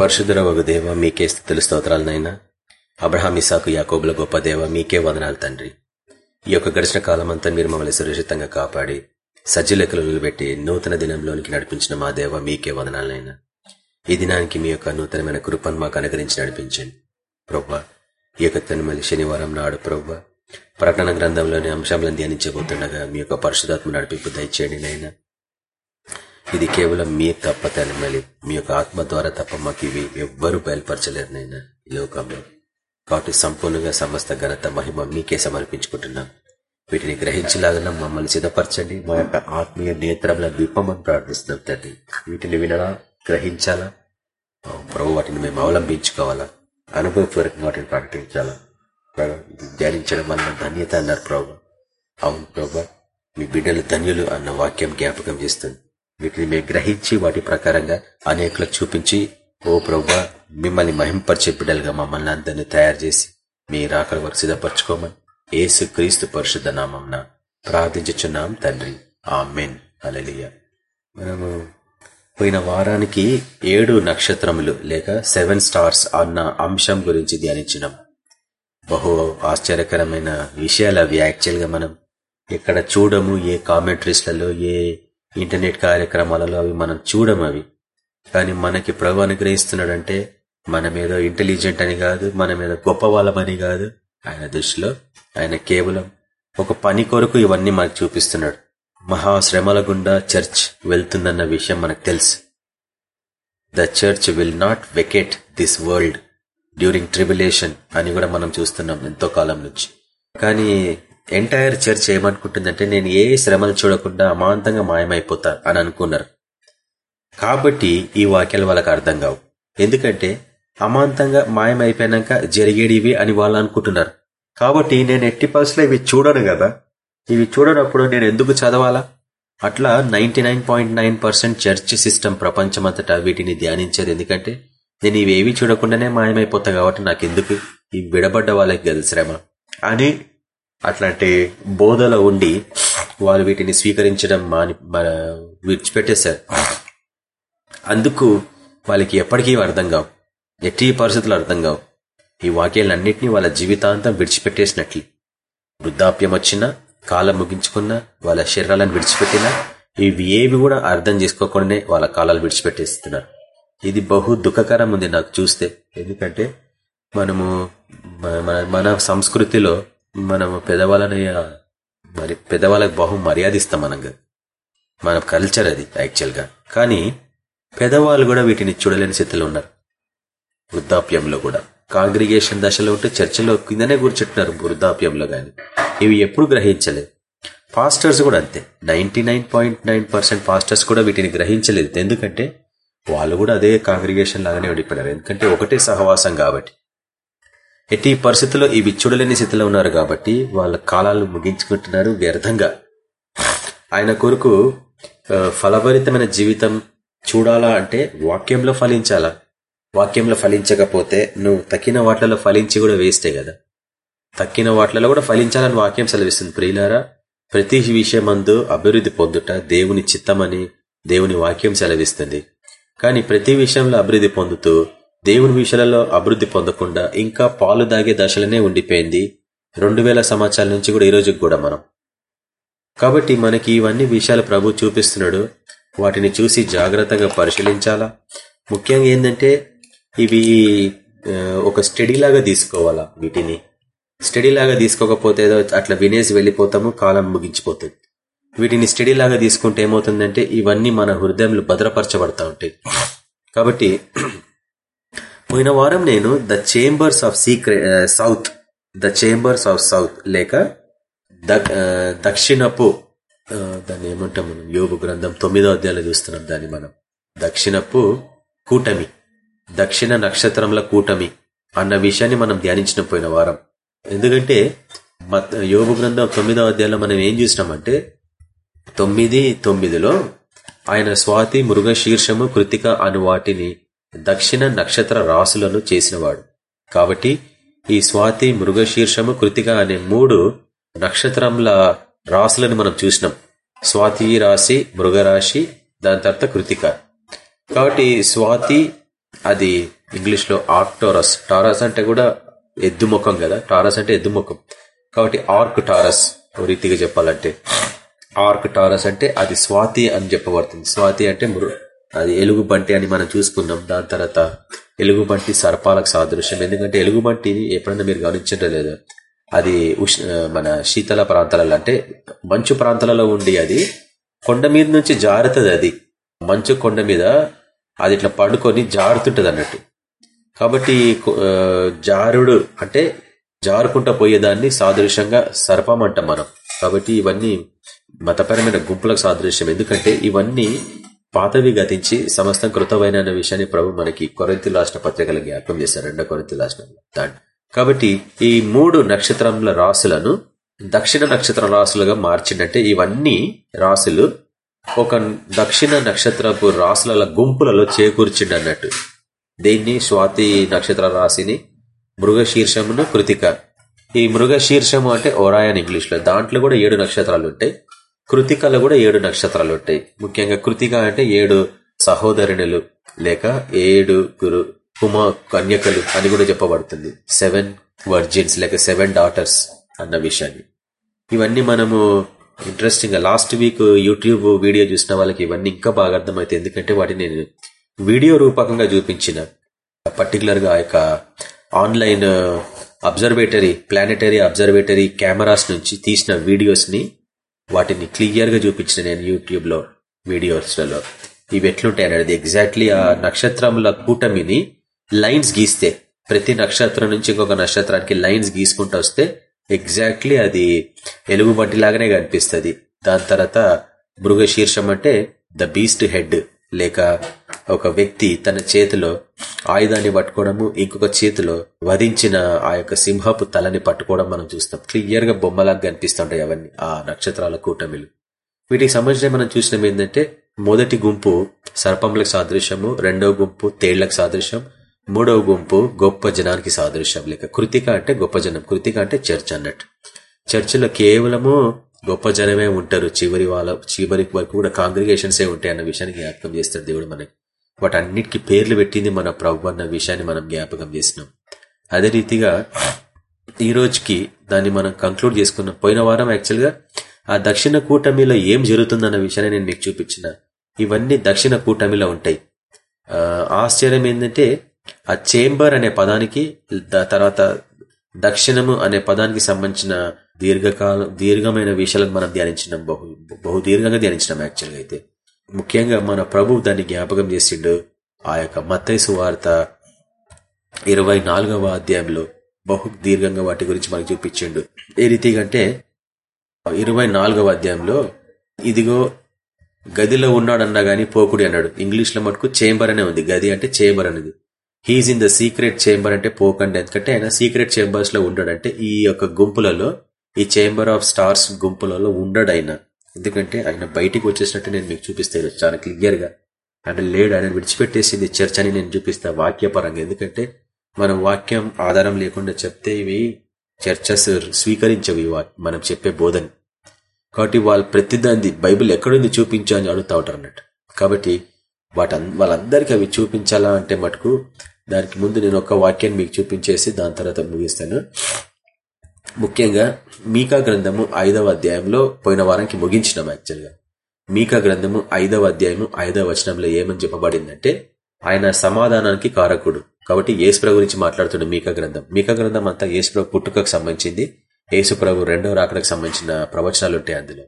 పరిశుద్ధర ఒక దేవ మీకే స్థితులు స్తోత్రాలనైనా అబ్రహాం ఇసాకు యాకోబుల గొప్ప దేవ మీకే వదనాలు తండ్రి. ఈ యొక్క గడిచిన కాలం అంతా మీరు మమ్మల్ని సురక్షితంగా కాపాడి సజ్జలెక్కలు పెట్టి నూతన దినంలోనికి నడిపించిన మా దేవ మీకే వదనాలనైనా ఈ దినానికి మీ యొక్క నూతనమైన కృపను మాకు అనుగ్రహించి నడిపించండి. ప్రవ్వా ఈ యొక్క తనిమలి శనివారం నాడు ప్రవ్వ ప్రకటన గ్రంథంలోని అంశాలను ధ్యానించబోతుండగా మీ యొక్క పరిశుధాత్మ నడిపింపు దయచేయండి నైనా ఇది కేవలం మీ తప్ప తనిమలి మీ యొక్క ఆత్మ ద్వారా తప్ప మాకు ఇవి ఎవ్వరూ బయలుపరచలేరు నైనా ఈ లోకంలో. కాబట్టి సంపూర్ణంగా సమస్త ఘనత మహిమ మీకే సమర్పించుకుంటున్నాం. వీటిని గ్రహించలాగా మమ్మల్ని సిద్ధపరచండి. మా యొక్క ఆత్మీయ నేత్రముల విప్పమని ప్రార్థిస్తున్నాం తండ్రి. వీటిని వినడా గ్రహించాలా? ప్రభు వాటిని మేము అవలంబించుకోవాలా? అనుభవపూర్వకంగా వాటిని ప్రకటించాలా? ధ్యానించడం వల్ల ధన్యత అన్నారు ప్రభు. అవును ప్రభు మీ బిడ్డలు ధన్యులు అన్న వాక్యం జ్ఞాపకం చేస్తుంది. వీటిని మేము గ్రహించి వాటి ప్రకారంగా అనేకులకు చూపించి ఓ ప్రభు మిమ్మల్ని మహింపరిచే బిడ్డలుగా మమ్మల్ని అందరినీ తయారు చేసి మీ రాకడ వరకు సిద్ధపరచుకోమని ఏసు క్రీస్తు పరిశుద్ధ నామంన ప్రార్థించుచున్నాం తండ్రి. ఆ మెన్ అలలియ మనము పోయిన వారానికి ఏడు నక్షత్రములు లేక సెవెన్ స్టార్స్ అన్న అంశం గురించి ధ్యానించినాం. బహు ఆశ్చర్యకరమైన విషయాలు అవి యాక్చువల్గా మనం ఎక్కడ చూడము ఏ కామెంట్రీస్లలో ఏ ఇంటర్నెట్ కార్యక్రమాలలో అవి మనం చూడము అవి. కానీ మనకి ప్రభు అనుగ్రహిస్తున్నాడంటే మన మీద ఇంటెలిజెంట్ అని కాదు మన మీద గొప్ప వాళ్ళమని కాదు. ఆయన దృష్టిలో ఆయన కేవలం ఒక పని కొరకు ఇవన్నీ మనకు చూపిస్తున్నాడు. మహాశ్రమల గుండా చర్చ్ వెళ్తుందన్న విషయం మనకు తెలుసు. The church will not vacate this world during tribulation అని కూడా మనం చూస్తున్నాం ఎంతో కాలం నుంచి. కానీ ఎంటైర్ చర్చ్ ఏమనుకుంటుందంటే నేను ఏ శ్రమలు చూడకుండా అమాంతంగా మాయమైపోతా అని అనుకున్నారు. కాబట్టి ఈ వాక్యాలు వాళ్ళకి అర్థం కావు. ఎందుకంటే అమాంతంగా మాయమైపోయినాక జరిగేడివి అని వాళ్ళు అనుకుంటున్నారు. కాబట్టి నేను ఎట్టి పరిస్థితుల్లో ఇవి చూడను కదా. ఇవి చూడనప్పుడు నేను ఎందుకు చదవాలా? అట్లా నైన్టీ చర్చ్ సిస్టమ్ ప్రపంచమంతటా వీటిని ధ్యానించేది. ఎందుకంటే నేను ఇవేవి చూడకుండానే మాయమైపోతా కాబట్టి నాకు ఎందుకు విడబడ్డ వాళ్ళకి కదా శ్రమ. అని అట్లాంటి బోధలో ఉండి వాళ్ళు వీటిని స్వీకరించడం మాని విడిచిపెట్టేశారు. అందుకు వాళ్ళకి ఎప్పటికీ అర్థం కావు. ఎట్టి పరిస్థితులు అర్థం కావు. ఈ వాక్యాలన్నింటినీ వాళ్ళ జీవితాంతం విడిచిపెట్టేసినట్లు. వృద్ధాప్యం వచ్చినా కాలం ముగించుకున్నా వాళ్ళ శరీరాలను విడిచిపెట్టినా ఇవి ఏవి కూడా అర్థం చేసుకోకుండానే వాళ్ళ కాలాలు విడిచిపెట్టేస్తున్నారు. ఇది బహు దుఃఖకరం ఉంది నాకు చూస్తే. ఎందుకంటే మనము మన సంస్కృతిలో మనము పెదవాళ్ళని మరి పెదవాళ్ళకి బహు మర్యాదిస్తాం మనంగా మన కల్చర్ అది యాక్చువల్గా కానీ పెదవాళ్ళు కూడా వీటిని చూడలేని స్థితిలో ఉన్నారు. వృద్ధాప్యంలో కూడా. కాంగ్రిగేషన్ దశలో ఉంటే చర్చలో కిందనే కూర్చుంటున్నారు వృద్ధాప్యంలో కానీ. ఇవి ఎప్పుడు గ్రహించలేదు పాస్టర్స్ కూడా అంతే. నైన్టీ పాస్టర్స్ కూడా వీటిని గ్రహించలేదు. ఎందుకంటే వాళ్ళు కూడా అదే కాంగ్రిగేషన్ లాగానే ఉండిపోయినారు. ఎందుకంటే ఒకటే సహవాసం కాబట్టి. ఎట్టి పరిస్థితుల్లో ఇవి చూడలేని స్థితిలో ఉన్నారు కాబట్టి వాళ్ళ కాలాలు ముగించుకుంటున్నారు వ్యర్థంగా. ఆయన కొరకు ఫలభరితమైన జీవితం చూడాలా అంటే వాక్యంలో ఫలించాలా? వాక్యంలో ఫలించకపోతే నువ్వు తక్కిన వాట్లలో ఫలించి కూడా వేస్తే కదా. తక్కిన వాట్లలో కూడా ఫలించాలని వాక్యం సెలవిస్తుంది. ప్రియులారా ప్రతి విషయమందు అభివృద్ధి పొందుట దేవుని చిత్తమని దేవుని వాక్యం సెలవిస్తుంది. కానీ ప్రతి విషయంలో అభివృద్ధి పొందుతూ దేవుని విషయాలలో అభివృద్ధి పొందకుండా ఇంకా పాలు దాగే దశలనే ఉండిపోయింది. రెండు వేల సంవత్సరాల నుంచి కూడా ఈరోజు కూడా మనం. కాబట్టి మనకి ఇవన్నీ విషయాలు ప్రభు చూపిస్తున్నాడు. వాటిని చూసి జాగ్రత్తగా పరిశీలించాలా? ముఖ్యంగా ఏంటంటే ఇవి ఒక స్టడీ లాగా తీసుకోవాలా వీటిని? స్టడీ లాగా తీసుకోకపోతే అట్లా వినేసి వెళ్ళిపోతాము కాలం ముగించిపోతుంది. వీటిని స్టడీ లాగా తీసుకుంటే ఏమవుతుందంటే ఇవన్నీ మన హృదయంలో భద్రపరచబడతా ఉంటాయి. కాబట్టి పోయిన వారం నేను uh, the chambers of secret south the chambers of south లేక దక్షిణపు uh, దాన్ని ఏమంటాం మనం? యోగు గ్రంథం తొమ్మిదో అధ్యాయంలో చూస్తున్నాం దాన్ని మనం. దక్షిణపు కూటమి దక్షిణ నక్షత్రంల కూటమి అన్న విషయాన్ని మనం ధ్యానించిన పోయిన వారం. ఎందుకంటే యోగు గ్రంథం తొమ్మిదో అధ్యాయంలో మనం ఏం చూసినామంటే తొమ్మిది తొమ్మిదిలో ఆయన స్వాతి మృగశీర్షము కృతిక అను వాటిని దక్షిణ నక్షత్ర రాసులను చేసినవాడు. కాబట్టి ఈ స్వాతి మృగశీర్షము కృతిక అనే మూడు నక్షత్రంల రాసులను మనం చూసినాం. స్వాతి రాశి మృగరాశి దాని తర్వాత కృతిక. కాబట్టి స్వాతి అది ఇంగ్లీష్లో ఆర్క్టోరస్ టారస్ అంటే కూడా ఎద్దు ముఖం కదా? టారస్ అంటే ఎద్దు ముఖం కాబట్టి ఆర్క్ టారస్ ఓ రీతిగా చెప్పాలంటే. ఆర్క్ టారస్ అంటే అది స్వాతి అని చెప్పబడుతుంది. స్వాతి అంటే అది ఎలుగుబంటి అని మనం చూసుకున్నాం. దాని తర్వాత ఎలుగుబంటి సర్పాలకు సాదృశ్యం. ఎందుకంటే ఎలుగుబంటి ఎప్పుడైనా మీరు గమనించడం లేదు. అది ఉష్ణ మన శీతల ప్రాంతాలలో అంటే మంచు ప్రాంతాలలో ఉండి అది కొండ మీద నుంచి జారుతుంది అది. మంచు కొండ మీద అది ఇట్లా పండుకొని జారుతుంటది అన్నట్టు. కాబట్టి జారుడు అంటే జారుకుంటా పోయేదాన్ని సాదృశ్యంగా సర్పం అంటాం మనం. కాబట్టి ఇవన్నీ మతపరమైన గుంపులకు సాదృశ్యం. ఎందుకంటే ఇవన్నీ పాతవి గతించి సమస్తం కృతమైన అన్న విషయాన్ని ప్రభు మనకి కొరంతి రాష్ట్ర పత్రికలు జ్ఞాపకం చేశారు రెండో కొరంతి రాష్ట్రం కాబట్టి ఈ మూడు నక్షత్రముల రాసులను దక్షిణ నక్షత్ర రాసులుగా మార్చిందంటే ఇవన్నీ రాసులు ఒక దక్షిణ నక్షత్రపు రాసుల గుంపులలో చేకూర్చిండి అన్నట్టు దీన్ని స్వాతి నక్షత్ర రాశిని మృగశీర్షమును కృతిక. ఈ మృగశీర్షము అంటే ఒరాయన్ ఇంగ్లీష్లో దాంట్లో కూడా ఏడు నక్షత్రాలు ఉంటాయి కృతికలో కూడా ఏడు నక్షత్రాలు ఉంటాయి. ముఖ్యంగా కృతిక అంటే ఏడు సహోదరునులు లేక ఏడు గురు కుమా కన్యకలు అని కూడా చెప్పబడుతుంది. సెవెన్ వర్జిన్స్ లేక సెవెన్ డాటర్స్ అన్న విషయాన్ని. ఇవన్నీ మనము ఇంట్రెస్టింగ్గా లాస్ట్ వీక్ యూట్యూబ్ వీడియో చూసిన వాళ్ళకి ఇవన్నీ ఇంకా బాగా అర్థమైతే ఎందుకంటే వాటిని నేను వీడియో రూపకంగా చూపించిన. పర్టికులర్గా ఆ యొక్క online observatory planetary observatory cameras నుంచి తీసిన వీడియోస్ని వాటిని క్లియర్గా చూపించిన నేను యూట్యూబ్లో వీడియోస్లలో. ఇవి ఎట్లుంటాయి అనేది ఎగ్జాక్ట్లీ ఆ నక్షత్రముల కూటమిని లైన్స్ గీస్తే ప్రతి నక్షత్రం నుంచి ఇంకొక నక్షత్రానికి లైన్స్ గీసుకుంటూ వస్తే ఎగ్జాక్ట్లీ అది ఎలుగుబంటి లాగానే కనిపిస్తుంది. దాని తర్వాత మృగ శీర్షం అంటే ద బీస్ట్ హెడ్. లేక ఒక వ్యక్తి తన చేతిలో ఆయుధాన్ని పట్టుకోవడము ఇంకొక చేతిలో వధించిన ఆ యొక్క సింహపు తలని పట్టుకోవడం మనం చూస్తాం. క్లియర్గా బొమ్మలాగా కనిపిస్తుంటాయి అవన్నీ ఆ నక్షత్రాల కూటమిలు. వీటికి సంబంధించిన మనం చూసినాం ఏంటంటే మొదటి గుంపు సర్పంలకు సాదృశ్యము రెండవ గుంపు తేళ్ళకు సాదృశ్యం మూడవ గుంపు గొప్ప జనానికి సాదృశ్యం. లేక కృతిక అంటే గొప్ప జనం కృతిక అంటే చర్చ్ అన్నట్టు. చర్చిలో కేవలము గొప్ప జనమే ఉంటారు. చివరి వాళ్ళ చివరి వరకు కూడా కాంగ్రిగేషన్సే ఉంటాయి అన్న విషయాన్ని జ్ఞాపకం చేస్తాడు దేవుడు మనకి. వాటన్నిటికీ పేర్లు పెట్టింది మన ప్రభు అన్న విషయాన్ని మనం జ్ఞాపకం చేసినాం అదే రీతిగా ఈ రోజుకి దాన్ని మనం కంక్లూడ్ చేసుకున్నాం. పోయిన వారం యాక్చువల్గా ఆ దక్షిణ కూటమిలో ఏం జరుగుతుందన్న విషయాన్ని నేను మీకు చూపించిన. ఇవన్నీ దక్షిణ కూటమిలో ఉంటాయి. ఆశ్చర్యం ఏంటంటే ఆ చేంబర్ అనే పదానికి తర్వాత దక్షిణము అనే పదానికి సంబంధించిన దీర్ఘకాల దీర్ఘమైన విషయాలను మనం ధ్యానించినాం బహు బహు దీర్ఘంగా ధ్యానించినాం యాక్చువల్గా అయితే. ముఖ్యంగా మన ప్రభు దాన్ని జ్ఞాపకం చేసిండు ఆ యొక్క మత్తైసు వార్త ఇరవై నాలుగవ అధ్యాయంలో బహు దీర్ఘంగా వాటి గురించి మనకు చూపించిండు. ఏ రీతిగా అంటే ఇరవై నాలుగవ అధ్యాయంలో ఇదిగో గదిలో ఉన్నాడన్నా గాని పోకుడి అన్నాడు. ఇంగ్లీష్లో మటుకు చేంబర్ అనే ఉంది. గది అంటే చేంబర్ అనేది he is in the secret chamber అంటే పోకండి. ఎందుకంటే ఆయన సీక్రెట్ చేంబర్స్లో ఉండడంటే ఈ యొక్క గుంపులలో ఈ చేంబర్ ఆఫ్ స్టార్స్ గుంపులలో ఉండడు ఆయన. ఎందుకంటే ఆయన బయటికి వచ్చేసినట్టు నేను మీకు చూపిస్తాను. చాలా క్లియర్గా ఆయన లేడు ఆయన విడిచిపెట్టేసింది చర్చ్ అని నేను చూపిస్తా వాక్యపరంగా. ఎందుకంటే మనం వాక్యం ఆధారం లేకుండా చెప్తే ఇవి చర్చస్ స్వీకరించవి వా- మనం చెప్పే బోధని. కాబట్టి వాళ్ళు ప్రతిదాన్ని బైబిల్ ఎక్కడుంది చూపించు అని అడుగుతా ఉంటారు అన్నట్టు. కాబట్టి వాటి వాళ్ళందరికీ అవి చూపించాలా అంటే మటుకు దానికి ముందు నేను ఒక వాక్యాన్ని మీకు చూపించేసి దాని తర్వాత ముగిస్తాను. ముఖ్యంగా మీకా గ్రంథము ఐదవ అధ్యాయంలో పోయిన వారానికి ముగించినాం యాక్చువల్గా మీకా గ్రంథము ఐదవ అధ్యాయము ఐదవ వచనంలో ఏమని చెప్పబడిందంటే ఆయన సమాధానానికి కారకుడు. కాబట్టి యేసుప్రభు గురించి మాట్లాడుతున్న మీకా గ్రంథం. మీకా గ్రంథం అంతా ఏసుప్రభు పుట్టుకకు సంబంధించింది. ఏసుప్రభు రెండవ రాకడకు సంబంధించిన ప్రవచనాలు ఉంటాయి అందులో.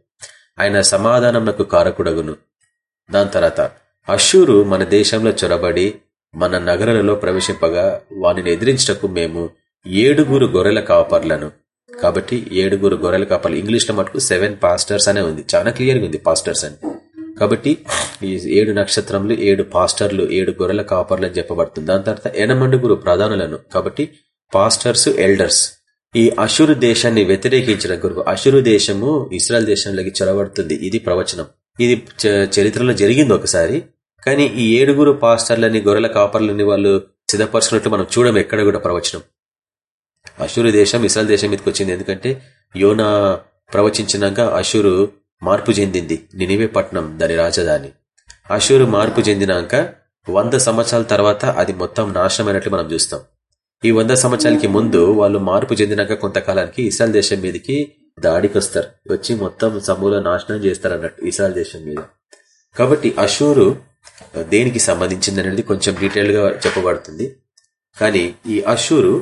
ఆయన సమాధానంకు కారకుడగును. దాని తర్వాత అషూరు మన దేశంలో చొరబడి మన నగరాలలో ప్రవేశింపగా వానిని ఎదిరించటకు మేము ఏడుగురు గొర్రెల కాపర్లను కాబట్టి ఏడుగురు గొర్రెల కాపలు. ఇంగ్లీష్లో మటుకు సెవెన్ పాస్టర్స్ అనే ఉంది. చాలా క్లియర్గా ఉంది పాస్టర్స్ అని కాబట్టి ఈ ఏడు నక్షత్రములు ఏడు పాస్టర్లు ఏడు గొర్రెల కాపర్లు అని చెప్పబడుతుంది. దాని తర్వాత ఎనమండుగురు ప్రధానులను. కాబట్టి పాస్టర్స్ ఎల్డర్స్. ఈ అషురు దేశాన్ని వ్యతిరేకించిన గురువు. అషురు దేశము ఇస్రాయల్ దేశంలోకి చొరబడుతుంది. ఇది ప్రవచనం. ఇది చ- చరిత్రలో జరిగింది ఒకసారి. కానీ ఈ ఏడుగురు పాస్టర్లని గొర్రెల కాపర్లని వాళ్ళు సిద్ధపరచుకున్నట్లు మనం చూడం ఎక్కడ కూడా ప్రవచనం. అషూరు దేశం ఇస్రాయల్ దేశం మీదకి వచ్చింది. ఎందుకంటే యోనా ప్రవచించినాక అషూరు మార్పు చెందింది. నినివే పట్నం దాని రాజధాని. అషూరు మార్పు చెందినాక వంద సంవత్సరాల తర్వాత అది మొత్తం నాశనమైనట్లు మనం చూస్తాం. ఈ వంద సంవత్సరాలకి ముందు వాళ్ళు మార్పు చెందినాక కొంతకాలానికి ఇస్రాయల్ దేశం మీదకి దాడికి వస్తారు వచ్చి మొత్తం సమూల నాశనం చేస్తారు అన్నట్టు ఇస్రాయల్ దేశం మీద. కాబట్టి అషూరు దేనికి సంబంధించింది అనేది కొంచెం డీటెయిల్గా చెప్పబడుతుంది. కానీ ఈ అషూరు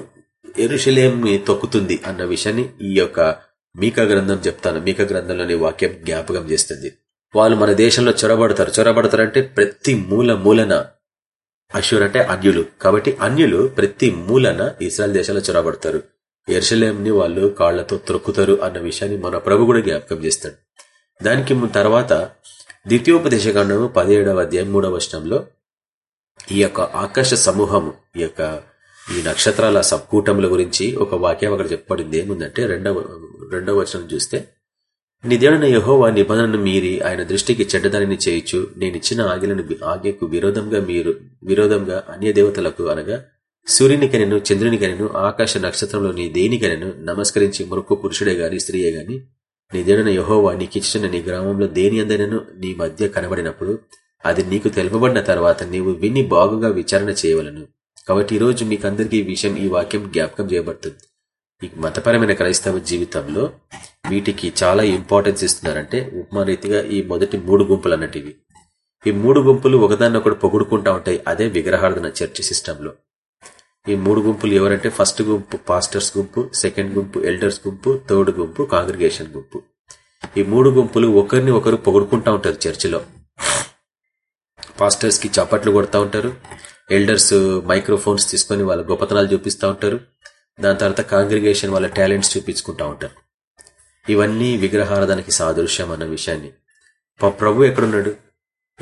ఎరుషలేంని తొక్కుతుంది అన్న విషయాన్ని ఈ యొక్క మీక గ్రంథం చెప్తాను. మీక గ్రంథంలోని వాక్యం జ్ఞాపకం చేస్తుంది. వాళ్ళు మన దేశంలో చొరబడతారు. చొరబడతారంటే ప్రతి మూల మూలన అషూర్ అంటే అన్యులు. కాబట్టి అన్యులు ప్రతి మూలన ఇస్రాయల్ దేశంలో చొరబడతారు. ఎర్షలేంని వాళ్ళు కాళ్ళతో త్రొక్కుతారు అన్న విషయాన్ని మన ప్రభు కూడా జ్ఞాపకం చేస్తాడు. దానికి తర్వాత ద్వితీయోపదేశకాండము పదిహేడవ అధ్యాయం మూడవ వర్షంలో ఈ యొక్క ఆకాశ సమూహము ఈ యొక్క ఈ నక్షత్రాల సబ్కూటముల గురించి ఒక వాక్యం అక్కడ చెప్పబడింది. ఏముందంటే రెండవ రెండవ వచనం చూస్తే నీ దేవుడైన యహోవా నిబంధనను మీరి ఆయన దృష్టికి చెడ్డదానిని చేయొచ్చు నేనిచ్చిన ఆగిలను ఆజ్ఞకు విరోధంగా మీరు విరోధంగా అన్య దేవతలకు అనగా సూర్యునికనెను చంద్రునికనెను ఆకాశ నక్షత్రంలో నీ దేనికనను నమస్కరించి మరొక పురుషుడే గాని స్త్రీయే గాని నీ దేవుడైన యహోవా నీకిచ్చిన నీ గ్రామంలో దేని అందైనను నీ మధ్య కనబడినప్పుడు అది నీకు తెలుపబడిన తర్వాత నీవు విని బాగుగా విచారణ చేయవలను. కాబట్టి ఈ రోజు మీకు అందరికీ ఈ విషయం ఈ వాక్యం జ్ఞాపకం చేయబడుతుంది. ఈ మతపరమైన క్రైస్తవ జీవితంలో వీటికి చాలా ఇంపార్టెన్స్ ఇస్తున్నారంటే ఉపమా రీతిగా ఈ మొదటి మూడు గుంపులు అన్నటివి. ఈ మూడు గుంపులు ఒకదాన్ని ఒకటి పొగుడుకుంటా ఉంటాయి అదే విగ్రహార్థన చర్చ్ సిస్టంలో. ఈ మూడు గుంపులు ఎవరంటే ఫస్ట్ గుంపు పాస్టర్స్ గుంపు సెకండ్ గుంపు ఎల్డర్స్ గుంపు థర్డ్ గుంపు కాంగ్రిగేషన్ గుంపు. ఈ మూడు గుంపులు ఒకరిని ఒకరు పొగుడుకుంటా ఉంటారు చర్చిలో. పాస్టర్స్కి చప్పట్లు కొడతా ఉంటారు ఎల్డర్స్ మైక్రోఫోన్స్ తీసుకొని వాళ్ళ గొప్పతనాలు చూపిస్తూ ఉంటారు. దాని తర్వాత కాంగ్రిగేషన్ వాళ్ళ టాలెంట్స్ చూపించుకుంటూ ఉంటారు. ఇవన్నీ విగ్రహారాధనకి సాదృశ్యం అన్న విషయాన్ని. ప్రభు ఎక్కడున్నాడు?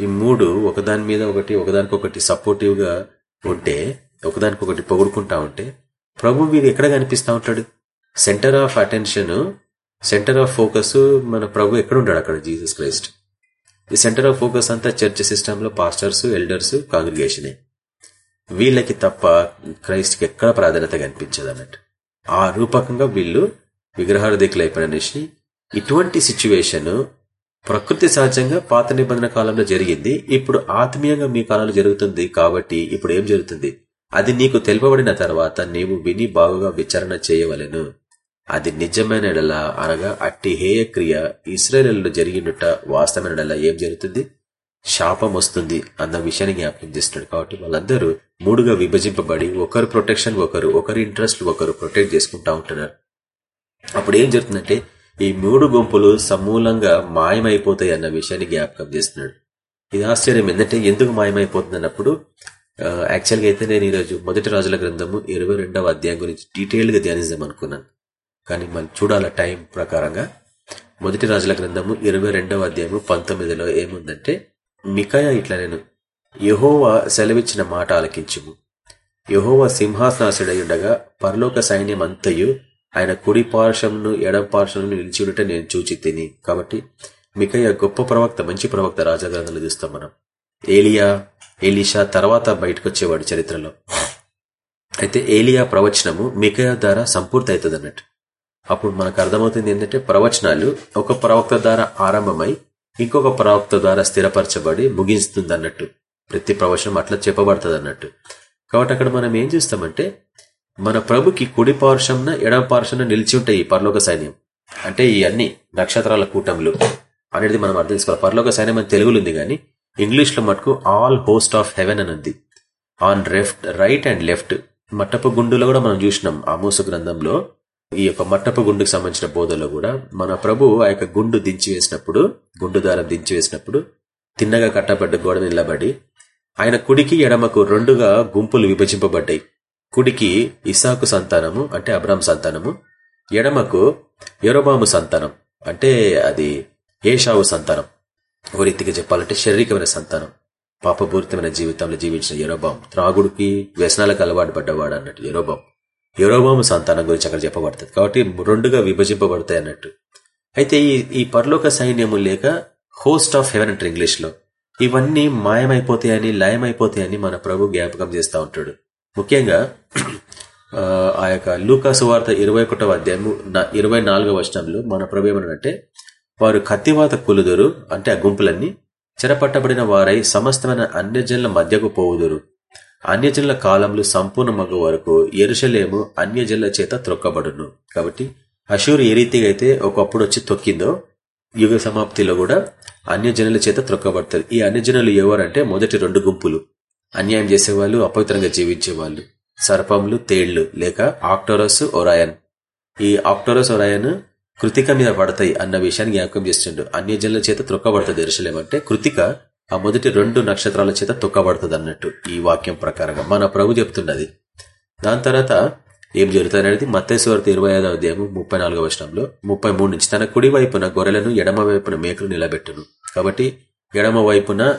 ఈ మూడు ఒకదాని మీద ఒకటి ఒకదానికొకటి సపోర్టివ్గా ఉంటే ఒకదానికొకటి పొగుడుకుంటా ఉంటే ప్రభు మీరు ఎక్కడ కనిపిస్తూ ఉంటాడు? Centre of attention centre of focus మన ప్రభు ఎక్కడ ఉంటాడు అక్కడ? జీసస్ క్రైస్ట్ ఈ సెంటర్ ఆఫ్ ఫోకస్ అంతా చర్చ్ సిస్టంలో పాస్టర్స్ ఎల్డర్స్ కాంగ్రిగేషనే వీళ్ళకి తప్ప క్రైస్ట్కి ఎక్కడ ప్రాధాన్యత కనిపించదు అన్నట్టు. ఆ రూపకంగా వీళ్ళు విగ్రహారధికులైపోయినసి ఇటువంటి సిచ్యువేషన్ ప్రకృతి సహజంగా పాత నిబంధన కాలంలో జరిగింది. ఇప్పుడు ఆత్మీయంగా మీ కాలంలో జరుగుతుంది కాబట్టి ఇప్పుడు ఏం జరుగుతుంది? అది నీకు తెలుపబడిన తర్వాత నీవు విని బాగుగా విచారణ చేయవలెను. అది నిజమైన అనగా అట్టి హేయ క్రియ ఇస్రాయల్లో జరిగినట్ట వాస్తవమైన ఏం జరుగుతుంది? శాపం వస్తుంది అన్న విషయాన్ని జ్ఞాపకం చేస్తున్నాడు. కాబట్టి వాళ్ళందరూ మూడుగా విభజింపబడి ఒకరు ప్రొటెక్షన్ ఒకరు ఒకరి ఇంట్రెస్ట్ ఒకరు ప్రొటెక్ట్ చేసుకుంటా ఉంటున్నారు. అప్పుడు ఏం జరుగుతుందంటే ఈ మూడు గుంపులు సమూలంగా మాయమైపోతాయి అన్న విషయాన్ని జ్ఞాపకం చేస్తున్నాడు. ఇది ఆశ్చర్యం ఏంటంటే ఎందుకు మాయమైపోతుంది అన్నప్పుడు యాక్చువల్గా అయితే నేను ఈరోజు మొదటి రాజుల గ్రంథము ఇరవై రెండవ అధ్యాయం గురించి డీటెయిల్గా ధ్యానిద్దాం అనుకున్నాను. కానీ మనం చూడాల టైం ప్రకారంగా మొదటి రాజుల గ్రంథము ఇరవై రెండవ అధ్యాయము పంతొమ్మిదిలో ఏముందంటే మికయ ఇట్లా నేను యహోవా సెలవిచ్చిన మాట ఆలకించుము యహోవా సింహాసనాసుడై ఉండగా పరలోక సైన్యం అంతయు ఆయన కుడి పార్శ్వంను ఎడం పార్శ్వంను నిలిచి నేను చూచి తిని కాబట్టి మికయ్య గొప్ప ప్రవక్త మంచి ప్రవక్త రాజగ్రంథాలు చూస్తాం మనం. ఏలియా ఏలిషా తర్వాత బయటకు వచ్చేవాడు చరిత్రలో. అయితే ఏలియా ప్రవచనము మికయ ద్వారా సంపూర్తి అవుతుంది అన్నట్టు అప్పుడు మనకు అర్థమవుతుంది ఏంటంటే ప్రవచనాలు ఒక ప్రవక్త ద్వారా ఆరంభమై ఇంకొక ప్రవక్త ద్వారా స్థిరపరచబడి ముగిస్తుంది అన్నట్టు ప్రతి ప్రవచనం అట్లా చెప్పబడుతుంది అన్నట్టు కాబట్టి అక్కడ మనం ఏం చేస్తామంటే మన ప్రభుకి కుడి పార్శ్వంన ఎడమ పార్శ్వంన నిలిచి ఉంటాయి ఈ పరలోక సైన్యం. అంటే ఈ అన్ని నక్షత్రాల కూటములు అనేది మనం అర్థం చేసుకోవాలి. పరలోక సైన్యం అని తెలుగులో ఉంది కానీ ఇంగ్లీష్లో మటుకు ఆల్ హోస్ట్ ఆఫ్ హెవెన్ అని ఉంది. On left right and left మట్టపు గుండులో కూడా మనం చూసినాం. ఆమోసు గ్రంథంలో ఈ యొక్క మట్టపు గుండుకు సంబంధించిన బోధలో కూడా మన ప్రభు ఆ యొక్క గుండు దించి వేసినప్పుడు గుండు దారం దించి వేసినప్పుడు తిన్నగా కట్టబడ్డ గోడ నిలబడి ఆయన కుడికి ఎడమకు రెండుగా గుంపులు విభజింపబడ్డాయి. కుడికి ఇసాకు సంతానము అంటే అబ్రామ్ సంతానము. ఎడమకు ఎరోబాము సంతానం అంటే అది ఏషావు సంతానం. ఓ రీతిగా చెప్పాలంటే శారీరకమైన సంతానం. పాపపూరితమైన జీవితంలో జీవించిన ఎరోబాం త్రాగుడికి వ్యసనాలకు అలవాటు పడ్డవాడు అన్నట్టు ఎరోబాం ఎరోబాము సంతానం గురించి అక్కడ చెప్పబడుతుంది. కాబట్టి రెండుగా విభజింపబడతాయి అన్నట్టు. అయితే ఈ ఈ పరలోక సైన్యము లేక హోస్ట్ ఆఫ్ హెవెన్ అంటారు ఇంగ్లీష్లో. ఇవన్నీ మాయమైపోతాయని లయమైపోతాయని మన ప్రభు జ్ఞాపకం చేస్తూ ఉంటాడు. ముఖ్యంగా ఆ యొక్క లూకాసు వార్త ఇరవై ఒకటవ అధ్యాయము ఇరవై నాలుగవ వచనంలో మన ప్రభు ఏమనంటే వారు కత్తివాత కులుదురు అంటే ఆ గుంపులన్నీ చెరపట్టబడిన వారై సమస్తమైన అన్యజనుల మధ్యకు పోవుదురు. అన్యజనుల కాలంలో సంపూర్ణ వరకు ఎరుషలేము అన్యజనుల చేత త్రొక్కబడును కాబట్టి అషూర్ ఏ రీతిగా అయితే ఒకప్పుడు వచ్చి తొక్కిందో యుగ సమాప్తిలో కూడా అన్యజనుల చేత త్రొక్కబడతారు ఈ అన్యజనులు ఎవరంటే మొదటి రెండు గుంపులు. అన్యాయం చేసేవాళ్ళు అపవిత్రంగా జీవించేవాళ్ళు. సర్పంలు తేళ్ళు లేక ఆక్టోరస్ ఒరాయన్. ఈ ఆక్టోరస్ ఒరాయన్ కృతిక మీద పడతాయి అన్న విషయాన్ని జ్ఞాపకం చేస్తుండ్రు అన్యజనుల చేత త్రొక్కబడుతుంది ఎరుసలేం కృతిక ఆ మొదటి రెండు నక్షత్రాల చేత తొక్కబడుతుంది అన్నట్టు ఈ వాక్యం ప్రకారంగా. మన ప్రభు చెప్తున్నది. దాని తర్వాత ఏం జరుగుతుంది అనేది మత్తేశ్వరత ఇరవై ఐదవ అధ్యాయము ముప్పై నాలుగవ వర్షంలో ముప్పై మూడు నుంచి తన కుడి వైపున గొర్రెలను ఎడమ వైపున మేకలు నిలబెట్టును. కాబట్టి ఎడమ వైపున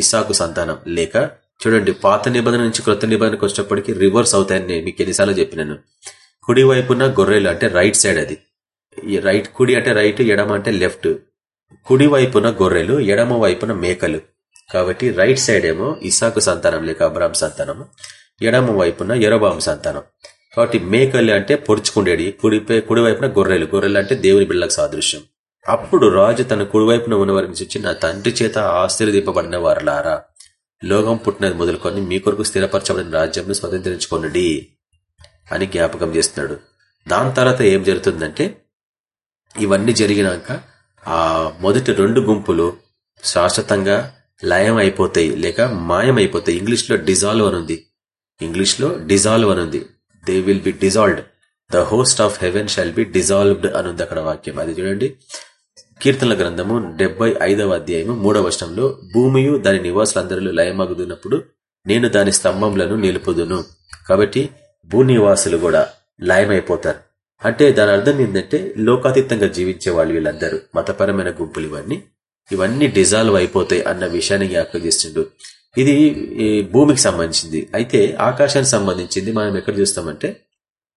ఇసాకు సంతానం లేక చూడండి పాత నిబంధన నుంచి క్రొత్త నిబంధనకు వచ్చేటప్పటికి రివర్స్ అవుతాయని మీకు ఎన్నిసార్లు చెప్పినాను. కుడి వైపున గొర్రెలు అంటే రైట్ సైడ్ అది. రైట్ కుడి అంటే రైట్ ఎడమ అంటే లెఫ్ట్. కుడివైపున గొర్రెలు ఎడమ వైపున మేకలు. కాబట్టి రైట్ సైడ్ ఏమో ఇసాకు సంతానం లేక అబ్రామ్ సంతానం ఎడమ వైపున ఎరబాం సంతానం. కాబట్టి మేకలు అంటే పొడుచుకుండేడి కుడిపై కుడివైపున గొర్రెలు. గొర్రెలు అంటే దేవుని బిళ్ళకు సాదృశ్యం. అప్పుడు రాజు తన కుడివైపున ఉన్న వారి నుంచి నా తండ్రి చేత ఆశీర్వదింపబడిన వారులారా లోకం పుట్టినది మొదలుకొని మీ కొరకు స్థిరపరచబడిన రాజ్యంను స్వతంత్రించుకోండి అని జ్ఞాపకం చేస్తున్నాడు. దాని తర్వాత ఏం జరుగుతుందంటే ఇవన్నీ జరిగినాక ఆ మొదటి రెండు గుంపులు శాశ్వతంగా లయం అయిపోతాయి లేక మాయం అయిపోతాయి ఇంగ్లీష్లో డిజాల్వ్ అని ఉంది. ఇంగ్లీష్లో డిజాల్వ్ అని ఉంది. They will be dissolved the host of heaven shall be dissolved అని ఉంది అక్కడ వాక్యం. అది చూడండి. కీర్తనల గ్రంథము డెబ్బై ఐదవ అధ్యాయము మూడవ వర్షంలో భూమియు దాని నివాసులందరిలో లయమగుదున్నప్పుడు నేను దాని స్తంభంలను నిలుపుదును. కాబట్టి భూనివాసులు కూడా లయమైపోతారు. అంటే దాని అర్థం ఏంటంటే లోకాతీతంగా జీవించే వాళ్ళు వీళ్ళందరూ మతపరమైన గుంపులు ఇవన్నీ. ఇవన్నీ డిజాల్వ్ అయిపోతాయి అన్న విషయాన్ని జ్ఞాపకం చేస్తుండు. ఇది భూమికి సంబంధించింది. అయితే ఆకాశానికి సంబంధించింది మనం ఎక్కడ చూస్తామంటే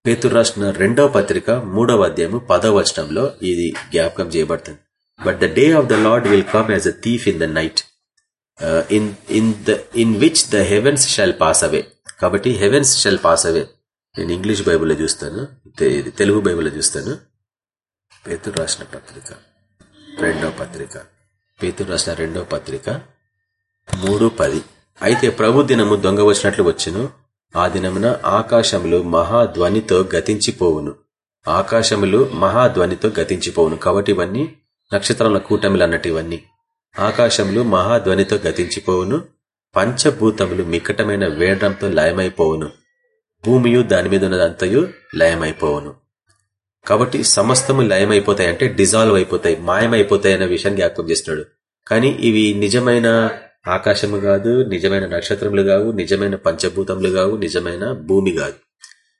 పేతురు రాసిన రెండవ పత్రిక మూడవ అధ్యాయము పదవ వచనంలో ఇది జ్ఞాపకం చేయబడుతుంది. But the day of the lord will come as a thief in the night in in the in which the heavens shall pass away కాబట్టి హెవెన్స్ షెల్ పాస్ అవే నేను ఇంగ్లీష్ బైబుల్లో చూస్తాను తెలుగు బైబుల్లో చూస్తాను. పేతురు రాసిన పత్రిక రెండవ పత్రిక. పేతురు రాసిన రెండవ పత్రిక మూడు పది. అయితే ప్రభు దినము దొంగ వచ్చినట్లు వచ్చును. ఆ దినమున ఆకాశములు మహాధ్వనితో గతించిపోవును. ఆకాశములు మహాధ్వనితో గతించిపోవును. కాబట్టి ఇవన్నీ నక్షత్రాల కూటమిలు అన్నట్టు ఇవన్నీ ఆకాశములు మహాధ్వనితో గతించిపోవును. పంచభూతములు మికటమైన వేడంతో లయమైపోవును. భూమియు దాని మీద ఉన్నదంతయు లయమైపోవును. కాబట్టి సమస్తము లయమైపోతాయి అంటే డిజాల్వ్ అయిపోతాయి మాయమైపోతాయి అనే విషయాన్ని జ్ఞాపకం చేస్తున్నాడు. కానీ ఇవి నిజమైన ఆకాశము కాదు నిజమైన నక్షత్రములు కావు నిజమైన పంచభూతములు కావు నిజమైన భూమి కాదు.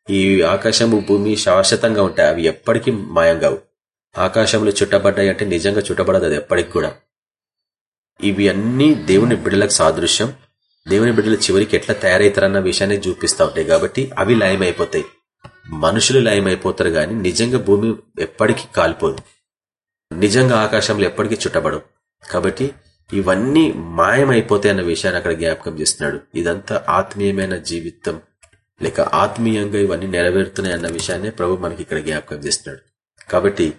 ఈ ఆకాశము భూమి శాశ్వతంగా ఉంటాయి అవి ఎప్పటికీ మాయం కావు. ఆకాశంలో చుట్టబడ్డాయి అంటే నిజంగా చుట్టబడదు అది ఎప్పటికి కూడా. ఇవి అన్ని దేవుని బిడలకు సాదృశ్యం. దేవుని బిడ్డలు చివరికి ఎట్లా తయారైతారన్న విషయాన్ని చూపిస్తా ఉంటాయి కాబట్టి అవి లయమైపోతాయి. మనుషులు లయమైపోతారు గాని నిజంగా భూమి ఎప్పటికీ కాలిపోదు. నిజంగా ఆకాశంలో ఎప్పటికీ చుట్టబడవు. కాబట్టి ఇవన్నీ మాయమైపోతాయి అన్న విషయాన్ని అక్కడ జ్ఞాపకం చేస్తున్నాడు. ఇదంతా ఆత్మీయమైన జీవితం. లేక ఆత్మీయంగా ఇవన్నీ నెరవేరుతున్నాయి అన్న విషయాన్ని ప్రభు మనకి ఇక్కడ జ్ఞాపకం చేస్తున్నాడు. కాబట్టి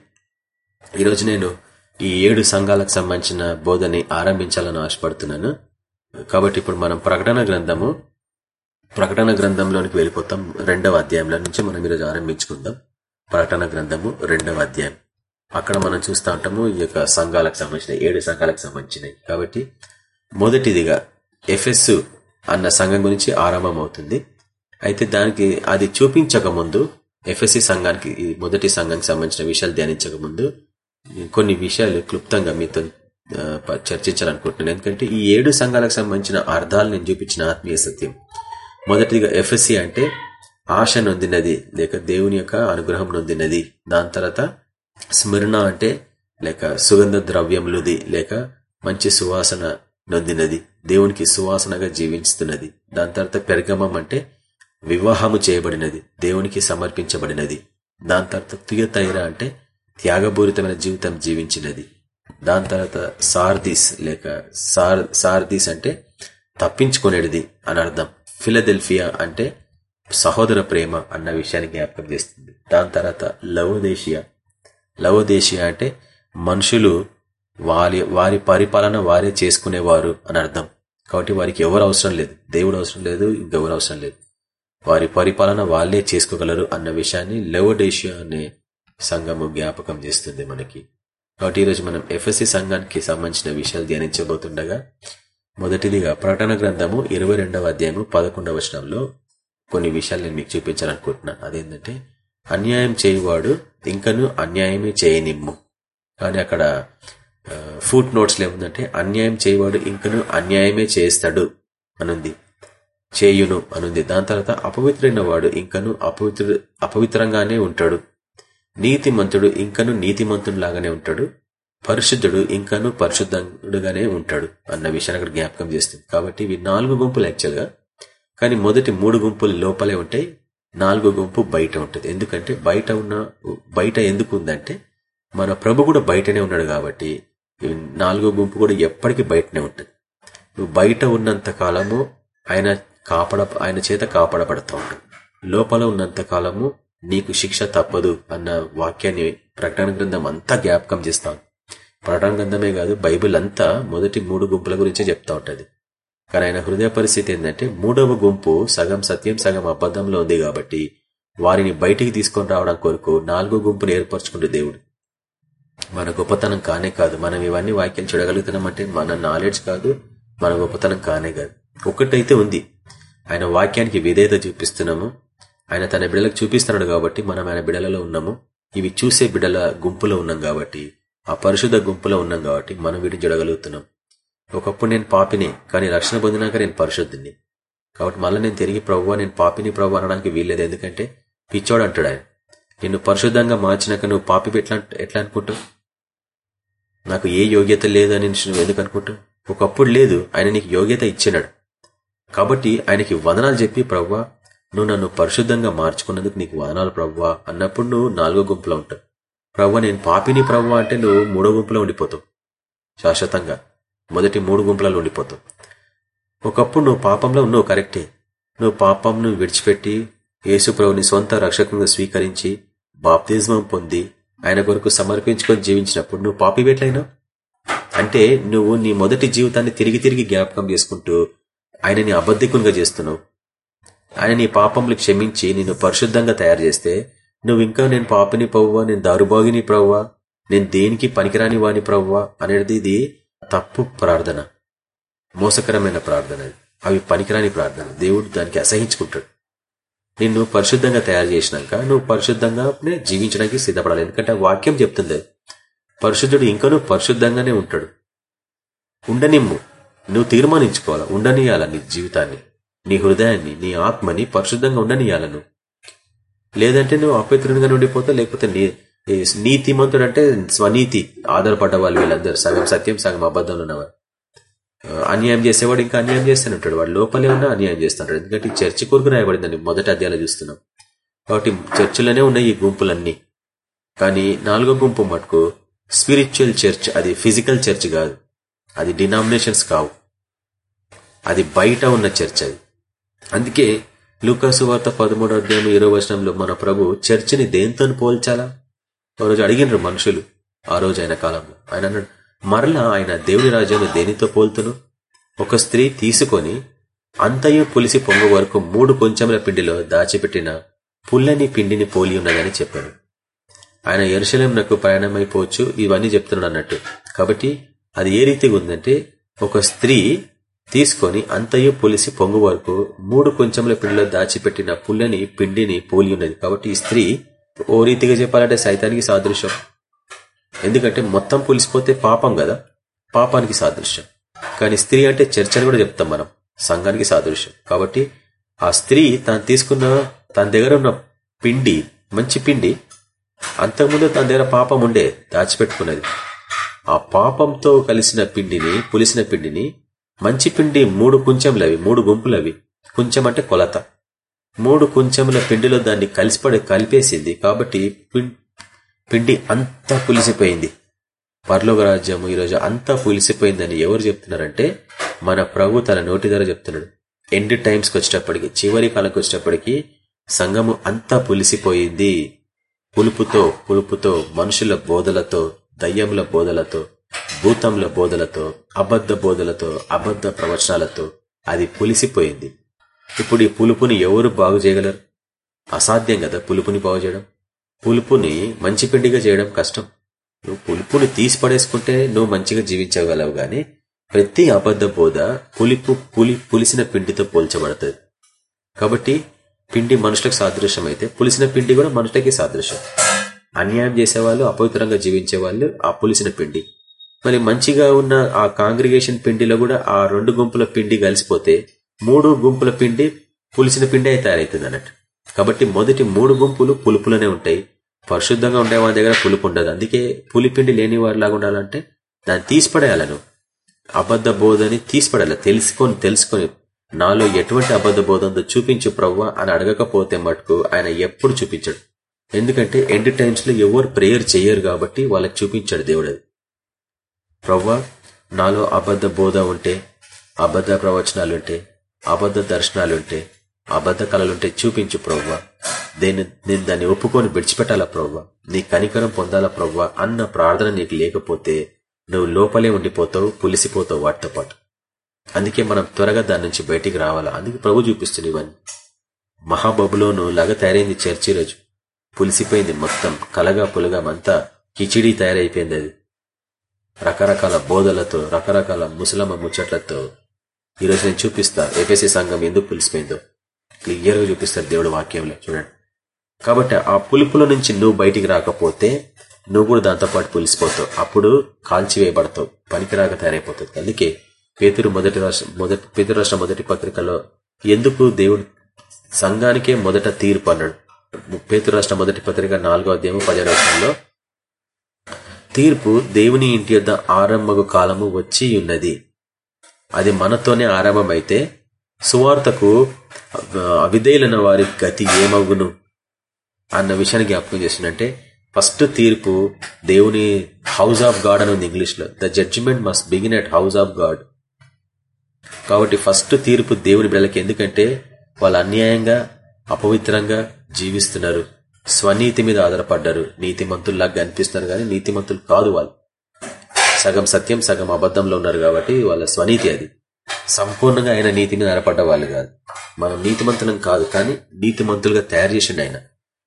ఈరోజు నేను ఈ ఏడు సంఘాలకు సంబంధించిన బోధని ఆరంభించాలని ఆశపడుతున్నాను. కాబట్టి ఇప్పుడు మనం ప్రకటన గ్రంథము ప్రకటన గ్రంథంలోనికి వెళ్ళిపోతాం. రెండవ అధ్యాయంలో నుంచి మనం ఈరోజు ఆరంభించుకుందాం. ప్రకటన గ్రంథము రెండవ అధ్యాయం. అక్కడ మనం చూస్తూ ఉంటాము ఈ యొక్క సంఘాలకు సంబంధించిన ఏడు సంఘాలకు సంబంధించినవి. కాబట్టి మొదటిదిగా ఎఫ్ఎస్ అన్న సంఘం గురించి ఆరంభం అవుతుంది అయితే దానికి అది చూపించక ముందు ఎఫ్ఎస్సి సంఘానికి మొదటి సంఘానికి సంబంధించిన విషయాలు ధ్యానించక ముందు కొన్ని విషయాలు క్లుప్తంగా మీతో చర్చించాలనుకుంటున్నాను. ఎందుకంటే ఈ ఏడు సంఘాలకు సంబంధించిన అర్థాలు నేను చూపించిన ఆత్మీయ సత్యం. మొదటిగా ఎఫ్ఎస్సి అంటే ఆశ నొందినది లేక దేవుని యొక్క అనుగ్రహం నొందినది. దాని తర్వాత స్మరణ అంటే లేక సుగంధ ద్రవ్యములుది లేక మంచి సువాసన నొందినది. దేవునికి సువాసనగా జీవిస్తున్నది దాని తర్వాత పెరగమం అంటే వివాహము చేయబడినది దేవునికి సమర్పించబడినది. దాని తర్వాత తుయతైర అంటే త్యాగపూరితమైన జీవితం జీవించినది. దాని తర్వాత సార్దీస్ లేక సార్ సార్దీస్ అంటే తప్పించుకునేది అని అర్థం. ఫిలదెల్ఫియా అంటే సహోదర ప్రేమ అన్న విషయాన్ని జ్ఞాపకం చేస్తుంది. దాని తర్వాత లవోదేశియా. లవోదేశియా అంటే మనుషులు వారి వారి పరిపాలన వారే చేసుకునేవారు అని అర్థం. కాబట్టి వారికి ఎవరు అవసరం లేదు. దేవుడు అవసరం లేదు ఇంకెవరు అవసరం లేదు. వారి పరిపాలన వాళ్ళే చేసుకోగలరు అన్న విషయాన్ని లెవోడేషియా అనే సంఘము జ్ఞాపకం చేస్తుంది మనకి. కాబట్టి ఈరోజు మనం ఎఫ్ఎస్సి సంఘానికి సంబంధించిన విషయాలు ధ్యానించబోతుండగా మొదటిదిగా ప్రకటన గ్రంథము ఇరవై రెండవ అధ్యాయము పదకొండవ వచనంలో కొన్ని విషయాలు నేను మీకు చూపించాలనుకుంటున్నాను అదేంటంటే అన్యాయం చేయువాడు ఇంకను అన్యాయమే చేయనిమ్ము. కానీ అక్కడ ఫుట్ నోట్స్లో ఏముందంటే అన్యాయం చేయవాడు ఇంకను అన్యాయమే చేస్తాడు అనుంది. చేయును అనుంది. దాని తర్వాత అపవిత్రైన వాడు ఇంకను అపవిత్ర అపవిత్రంగానే ఉంటాడు. నీతిమంతుడు ఇంకను నీతిమంతుడు ఉంటాడు. పరిశుద్ధుడు ఇంకను పరిశుద్ధుడుగానే ఉంటాడు అన్న విషయాన్ని అక్కడ జ్ఞాపకం చేస్తుంది. కాబట్టి ఇవి నాలుగు గుంపులు యాక్చువల్గా. కానీ మొదటి మూడు గుంపులు లోపలే ఉంటాయి. నాలుగో గుంపు బయట ఉంటుంది. ఎందుకంటే బయట ఉన్న బయట ఎందుకు ఉందంటే మన ప్రభు కూడా బయటనే ఉన్నాడు కాబట్టి నాలుగో గుంపు కూడా ఎప్పటికీ బయటనే ఉంటుంది. నువ్వు బయట ఉన్నంత కాలము ఆయన కాపాడ ఆయన చేత కాపాడబడతా ఉంటావు. లోపల ఉన్నంత కాలము నీకు శిక్ష తప్పదు అన్న వాక్యాన్ని ప్రకటన గ్రంథం అంతా జ్ఞాపకం చేస్తాను ప్రకటన గ్రంథమే కాదు బైబిల్ అంతా మొదటి మూడు గుంపుల గురించే చెప్తా ఉంటది. కానీ ఆయన హృదయ పరిస్థితి ఏంటంటే మూడవ గుంపు సగం సత్యం సగం అబద్ధంలో ఉంది కాబట్టి వారిని బయటికి తీసుకొని రావడం కొరకు నాలుగో గుంపును ఏర్పరచుకుంటే దేవుడు. మన గొప్పతనం కానే కాదు మనం ఇవన్నీ వాక్యాలు చూడగలుగుతున్నామంటే మన నాలెడ్జ్ కాదు మన గొప్పతనం కానే కాదు. ఒక్కటైతే ఉంది. ఆయన వాక్యానికి విధేయత చూపిస్తున్నాము. ఆయన తన బిడలకు చూపిస్తున్నాడు కాబట్టి మనం ఆయన బిడలలో ఉన్నాము. ఇవి చూసే బిడల గుంపులో ఉన్నాం కాబట్టి ఆ పరిశుద్ధ గుంపులో ఉన్నాం కాబట్టి మనం వీటిని చూడగలుగుతున్నాం ఒకప్పుడు నేను పాపినే కానీ రక్షణ పొందినాక నేను పరిశుద్ధిని. కాబట్టి మళ్ళీ నేను తిరిగి ప్రవ్వా నేను పాపిని ప్రవ్వు అనడానికి వీల్లేదు. ఎందుకంటే పిచ్చోడు అంటాడు ఆయన. నిన్ను పరిశుద్ధంగా మార్చినాక నువ్వు పాపి ఎట్లా ఎట్లా అనుకుంటావు? నాకు ఏ యోగ్యత లేదని నువ్వు ఎందుకు అనుకుంటావు? ఒకప్పుడు లేదు ఆయన నీకు యోగ్యత ఇచ్చినాడు. కాబట్టి ఆయనకి వదనాలు చెప్పి ప్రవ్వా నువ్వు నన్ను పరిశుద్ధంగా మార్చుకున్నందుకు నీకు వదనాలు ప్రవ్వా. అన్నప్పుడు నువ్వు నాలుగో గుంపులో ఉంటావు. ప్రవ్వ నేను పాపిని ప్రవ్వ అంటే నువ్వు మూడో గుంపులో ఉండిపోతావు. శాశ్వతంగా. మొదటి మూడు గుంపులలో ఉండిపోతావు. ఒకప్పుడు నువ్వు పాపంలో ఉన్నావు కరెక్టే. నువ్వు పాపంను విడిచిపెట్టి యేసు ప్రభుని సొంత రక్షకంగా స్వీకరించి బాప్తిజమం పొంది ఆయన కొరకు సమర్పించుకొని జీవించినప్పుడు నువ్వు పాపి వేట్లైనా అంటే నువ్వు నీ మొదటి జీవితాన్ని తిరిగి తిరిగి జ్ఞాపకం చేసుకుంటూ ఆయనని అబద్ధికునిగా చేస్తున్నావు. ఆయన నీ పాపములు క్షమించి నిన్ను పరిశుద్ధంగా తయారు చేస్తే నువ్వు ఇంకా నేను పాపిని ప్రవ్వా నేను దారుబాగిని ప్రవ్వా నేను దేనికి పనికిరాని వాని ప్రవ్వా అనేది ఇది తప్పు ప్రార్థన. మోసకరమైన ప్రార్థన అవి పనికిరాని ప్రార్థన. దేవుడు దానికి అసహించుకుంటాడు. నిన్ను పరిశుద్ధంగా తయారు చేసినాక నువ్వు పరిశుద్ధంగా జీవించడానికి సిద్ధపడాలి. ఎందుకంటే వాక్యం చెప్తుంది పరిశుద్ధుడు ఇంకనూ పరిశుద్ధంగానే ఉంటాడు. ఉండనిమ్ము. నువ్వు తీర్మానించుకోవాలా? ఉండనియాల నీ జీవితాన్ని? నీ హృదయాన్ని నీ ఆత్మని పరిశుద్ధంగా ఉండనియాలను. లేదంటే నువ్వు అపవిత్రంగా ఉండిపోతావు లేకపోతే నీ నీతిమంతుడు అంటే స్వనీతి ఆధారపడ్డ వాళ్ళు వీళ్ళందరూ. సగం సత్యం సగం అబద్ధంలో ఉన్నవారు. అన్యాయం చేసేవాడు ఇంకా అన్యాయం చేస్తూనే ఉంటాడు. వాడు లోపలే ఉన్నా అన్యాయం చేస్తున్నాడు ఎందుకంటే చర్చి కొరకు రాయబడిందని మొదటి అధ్యాయంలో చూస్తున్నాం. కాబట్టి చర్చిలోనే ఉన్నాయి ఈ గుంపులన్నీ. కానీ నాలుగో గుంపు మటుకు స్పిరిచువల్ చర్చ్ అది ఫిజికల్ చర్చ్ కాదు. అది డినామినేషన్స్ కావు. అది బయట ఉన్న చర్చ్ అది. అందుకే లూకాసు వార్త పదమూడు అధ్యాయం ఇరవై వర్షంలో మన ప్రభు చర్చిని దేంతో పోల్చాలా? ఆ రోజు అడిగినరు మనుషులు ఆ రోజు ఆయన కాలంలో. ఆయన అన్నాడు మరలా ఆయన దేవుని రాజ్యాన్ని దేనితో పోల్తును? ఒక స్త్రీ తీసుకొని అంతయు పులిసి పొంగ వరకు మూడు కొంచెంల పిండిలో దాచిపెట్టిన పుల్లని పిండిని పోలి ఉన్నదని చెప్పాడు. ఆయన ఎరుశలంనకు ప్రయాణమైపోవచ్చు ఇవన్నీ చెప్తున్నాడు అన్నట్టు. కాబట్టి అది ఏ రీతిగా ఉందంటే ఒక స్త్రీ తీసుకొని అంతయు పులిసి పొంగు వరకు మూడు కొంచెంల పిండిలో దాచిపెట్టిన పుల్లని పిండిని పోలి ఉన్నది కాబట్టి ఈ స్త్రీ ఓ రీతిగా చెప్పాలంటే సైతానికి సాదృశ్యం. ఎందుకంటే మొత్తం పులిసిపోతే పాపం కదా? పాపానికి సాదృశ్యం. కానీ స్త్రీ అంటే చర్చని కూడా చెప్తాం మనం. సంఘానికి సాదృశ్యం. కాబట్టి ఆ స్త్రీ తాను తీసుకున్న తన దగ్గర ఉన్న పిండి మంచి పిండి అంతకుముందు తన దగ్గర పాపం ఉండే దాచిపెట్టుకున్నది. ఆ పాపంతో కలిసిన పిండిని పులిసిన పిండిని మంచి పిండి మూడు కుంచెంలవి మూడు గుంపులవి. కుంచెం అంటే కొలత. మూడు కుంచెముల పిండిలో దాన్ని కలిసిపడి కలిపేసింది. కాబట్టి పిండి అంతా పులిసిపోయింది. పర్లోక రాజ్యము ఈరోజు అంతా పులిసిపోయిందని ఎవరు చెప్తున్నారంటే మన ప్రభు తన నోటి ధర చెప్తున్నాడు. ఎండ్ టైమ్స్కి వచ్చేటప్పటికి చివరి కాలంకి వచ్చేటప్పటికి సంఘము అంతా పులిసిపోయింది. పులుపుతో పులుపుతో మనుషుల బోధలతో దయ్యముల బోధలతో. భూతంల బోధలతో అబద్ధ బోధలతో అబద్ధ ప్రవచనాలతో అది పులిసిపోయింది. ఇప్పుడు ఈ పులుపుని ఎవరు బాగు చేయగలరు? అసాధ్యం కదా పులుపుని బాగు చేయడం. పులుపుని మంచి పిండిగా చేయడం కష్టం. నువ్వు పులుపుని తీసి పడేసుకుంటే నువ్వు మంచిగా జీవించగలవు గాని ప్రతి అబద్ధ బోధ పులిపు పులి పులిసిన పిండితో పోల్చబడుతుంది. కాబట్టి పిండి మనుషులకు సాదృశ్యం అయితే పులిసిన పిండి కూడా మనుషులకి సాదృశ్యం. అన్యాయం చేసేవాళ్ళు అపవిత్రంగా జీవించే వాళ్ళు ఆ పులిసిన పిండి. మరి మంచిగా ఉన్న ఆ కాంగ్రిగేషన్ పిండిలో కూడా ఆ రెండు గుంపుల పిండి కలిసిపోతే మూడు గుంపుల పిండి పులిసిన పిండి అయితే తయారవుతుంది అన్నట్టు కాబట్టి మొదటి మూడు గుంపులు పులుపులోనే ఉంటాయి. పరిశుద్ధంగా ఉండే వాళ్ళ దగ్గర పులుపు ఉండదు. అందుకే పులిపిండి లేని వారిలాగా ఉండాలంటే దాన్ని తీసిపడేయాలను. అబద్ధ బోధని తీసిపడాలి. తెలుసుకొని తెలుసుకొని. నాలో ఎటువంటి అబద్ధ బోధ ఉందో చూపించు ప్రవ్వ అని అడగకపోతే మటుకు ఆయన ఎప్పుడు చూపించడు. ఎందుకంటే ఎండ్ టైమ్స్లో ఎవరు ప్రేయర్ చేయరు కాబట్టి వాళ్ళకి చూపించాడు దేవుడు అది. ప్రవ్వ నాలో అబద్ధ బోధ ఉంటే అబద్ధ ప్రవచనాలుంటే అబద్ధ దర్శనాలుంటే అబద్ధ కళలుంటే చూపించు ప్రవ్వ దేని నేను దాన్ని ఒప్పుకొని విడిచిపెట్టాలా ప్రవ్వ నీ కనికరం పొందాలా ప్రవ్వ అన్న ప్రార్థన నీకు లేకపోతే నువ్వు లోపలే ఉండిపోతావు పులిసిపోతావు వాటితో పాటు. అందుకే మనం త్వరగా దాని నుంచి బయటికి రావాలా? అందుకే ప్రభు చూపిస్తుంది ఇవన్నీ. మహాబబులోను లాగా తయారైంది చర్చి రోజు. పులిసిపోయింది మొత్తం. కలగా పులగా అంతా కిచిడి తయారైపోయింది అది. రకరకాల బోధలతో రకరకాల ముసలమ్మ ముచ్చట్లతో ఈరోజు నేను చూపిస్తా ఏపీసీ సంఘం ఎందుకు పిలిచిపోయిందో. క్లియర్గా చూపిస్తారు దేవుడు వాక్యంలో చూడండి. కాబట్టి ఆ పులుపుల నుంచి నువ్వు బయటికి రాకపోతే నువ్వు కూడా దాంతో పాటు పులిసిపోతావు. అప్పుడు కాల్చివేయబడతావు పనికిరాక తయారైపోతుంది అందుకే పేతురు మొదటి రాష్ట్ర మొదటి పేతురు రాష్ట్ర మొదటి పత్రికలో ఎందుకు దేవుడు సంఘానికే మొదట తీర్పు అన్నాడు. పేతురు రాష్ట్ర మొదటి పత్రిక నాలుగో అధ్యాయం పదో రాష్ట్రంలో తీర్పు దేవుని ఇంటి యొద్ద ఆరంభకు కాలము వచ్చి ఉన్నది అది మనతోనే ఆరంభమైతే సువార్తకు అవిధేయులైన వారి గతి ఏమగును? అన్న విషయాన్ని జ్ఞాపకం చేసిందంటే ఫస్ట్ తీర్పు దేవుని హౌస్ ఆఫ్ గాడ్ అని ఉంది ఇంగ్లీష్లో. The judgment must begin at house of God. కాబట్టి ఫస్ట్ తీర్పు దేవుని బిడ్డలకి ఎందుకంటే వాళ్ళు అన్యాయంగా అపవిత్రంగా జీవిస్తున్నారు. స్వనీతి మీద ఆధారపడ్డారు. నీతిమంతుల్లాగా కనిపిస్తున్నారు కానీ నీతిమంతులు కాదు వాళ్ళు. సగం సత్యం సగం అబద్ధంలో ఉన్నారు కాబట్టి వాళ్ళ స్వనీతి అది. సంపూర్ణంగా ఆయన నీతి మీద ఆధారపడ్డ వాళ్ళు కాదు. మనం నీతిమంతులం కాదు కానీ నీతిమంతులుగా తయారు చేసిండు ఆయన.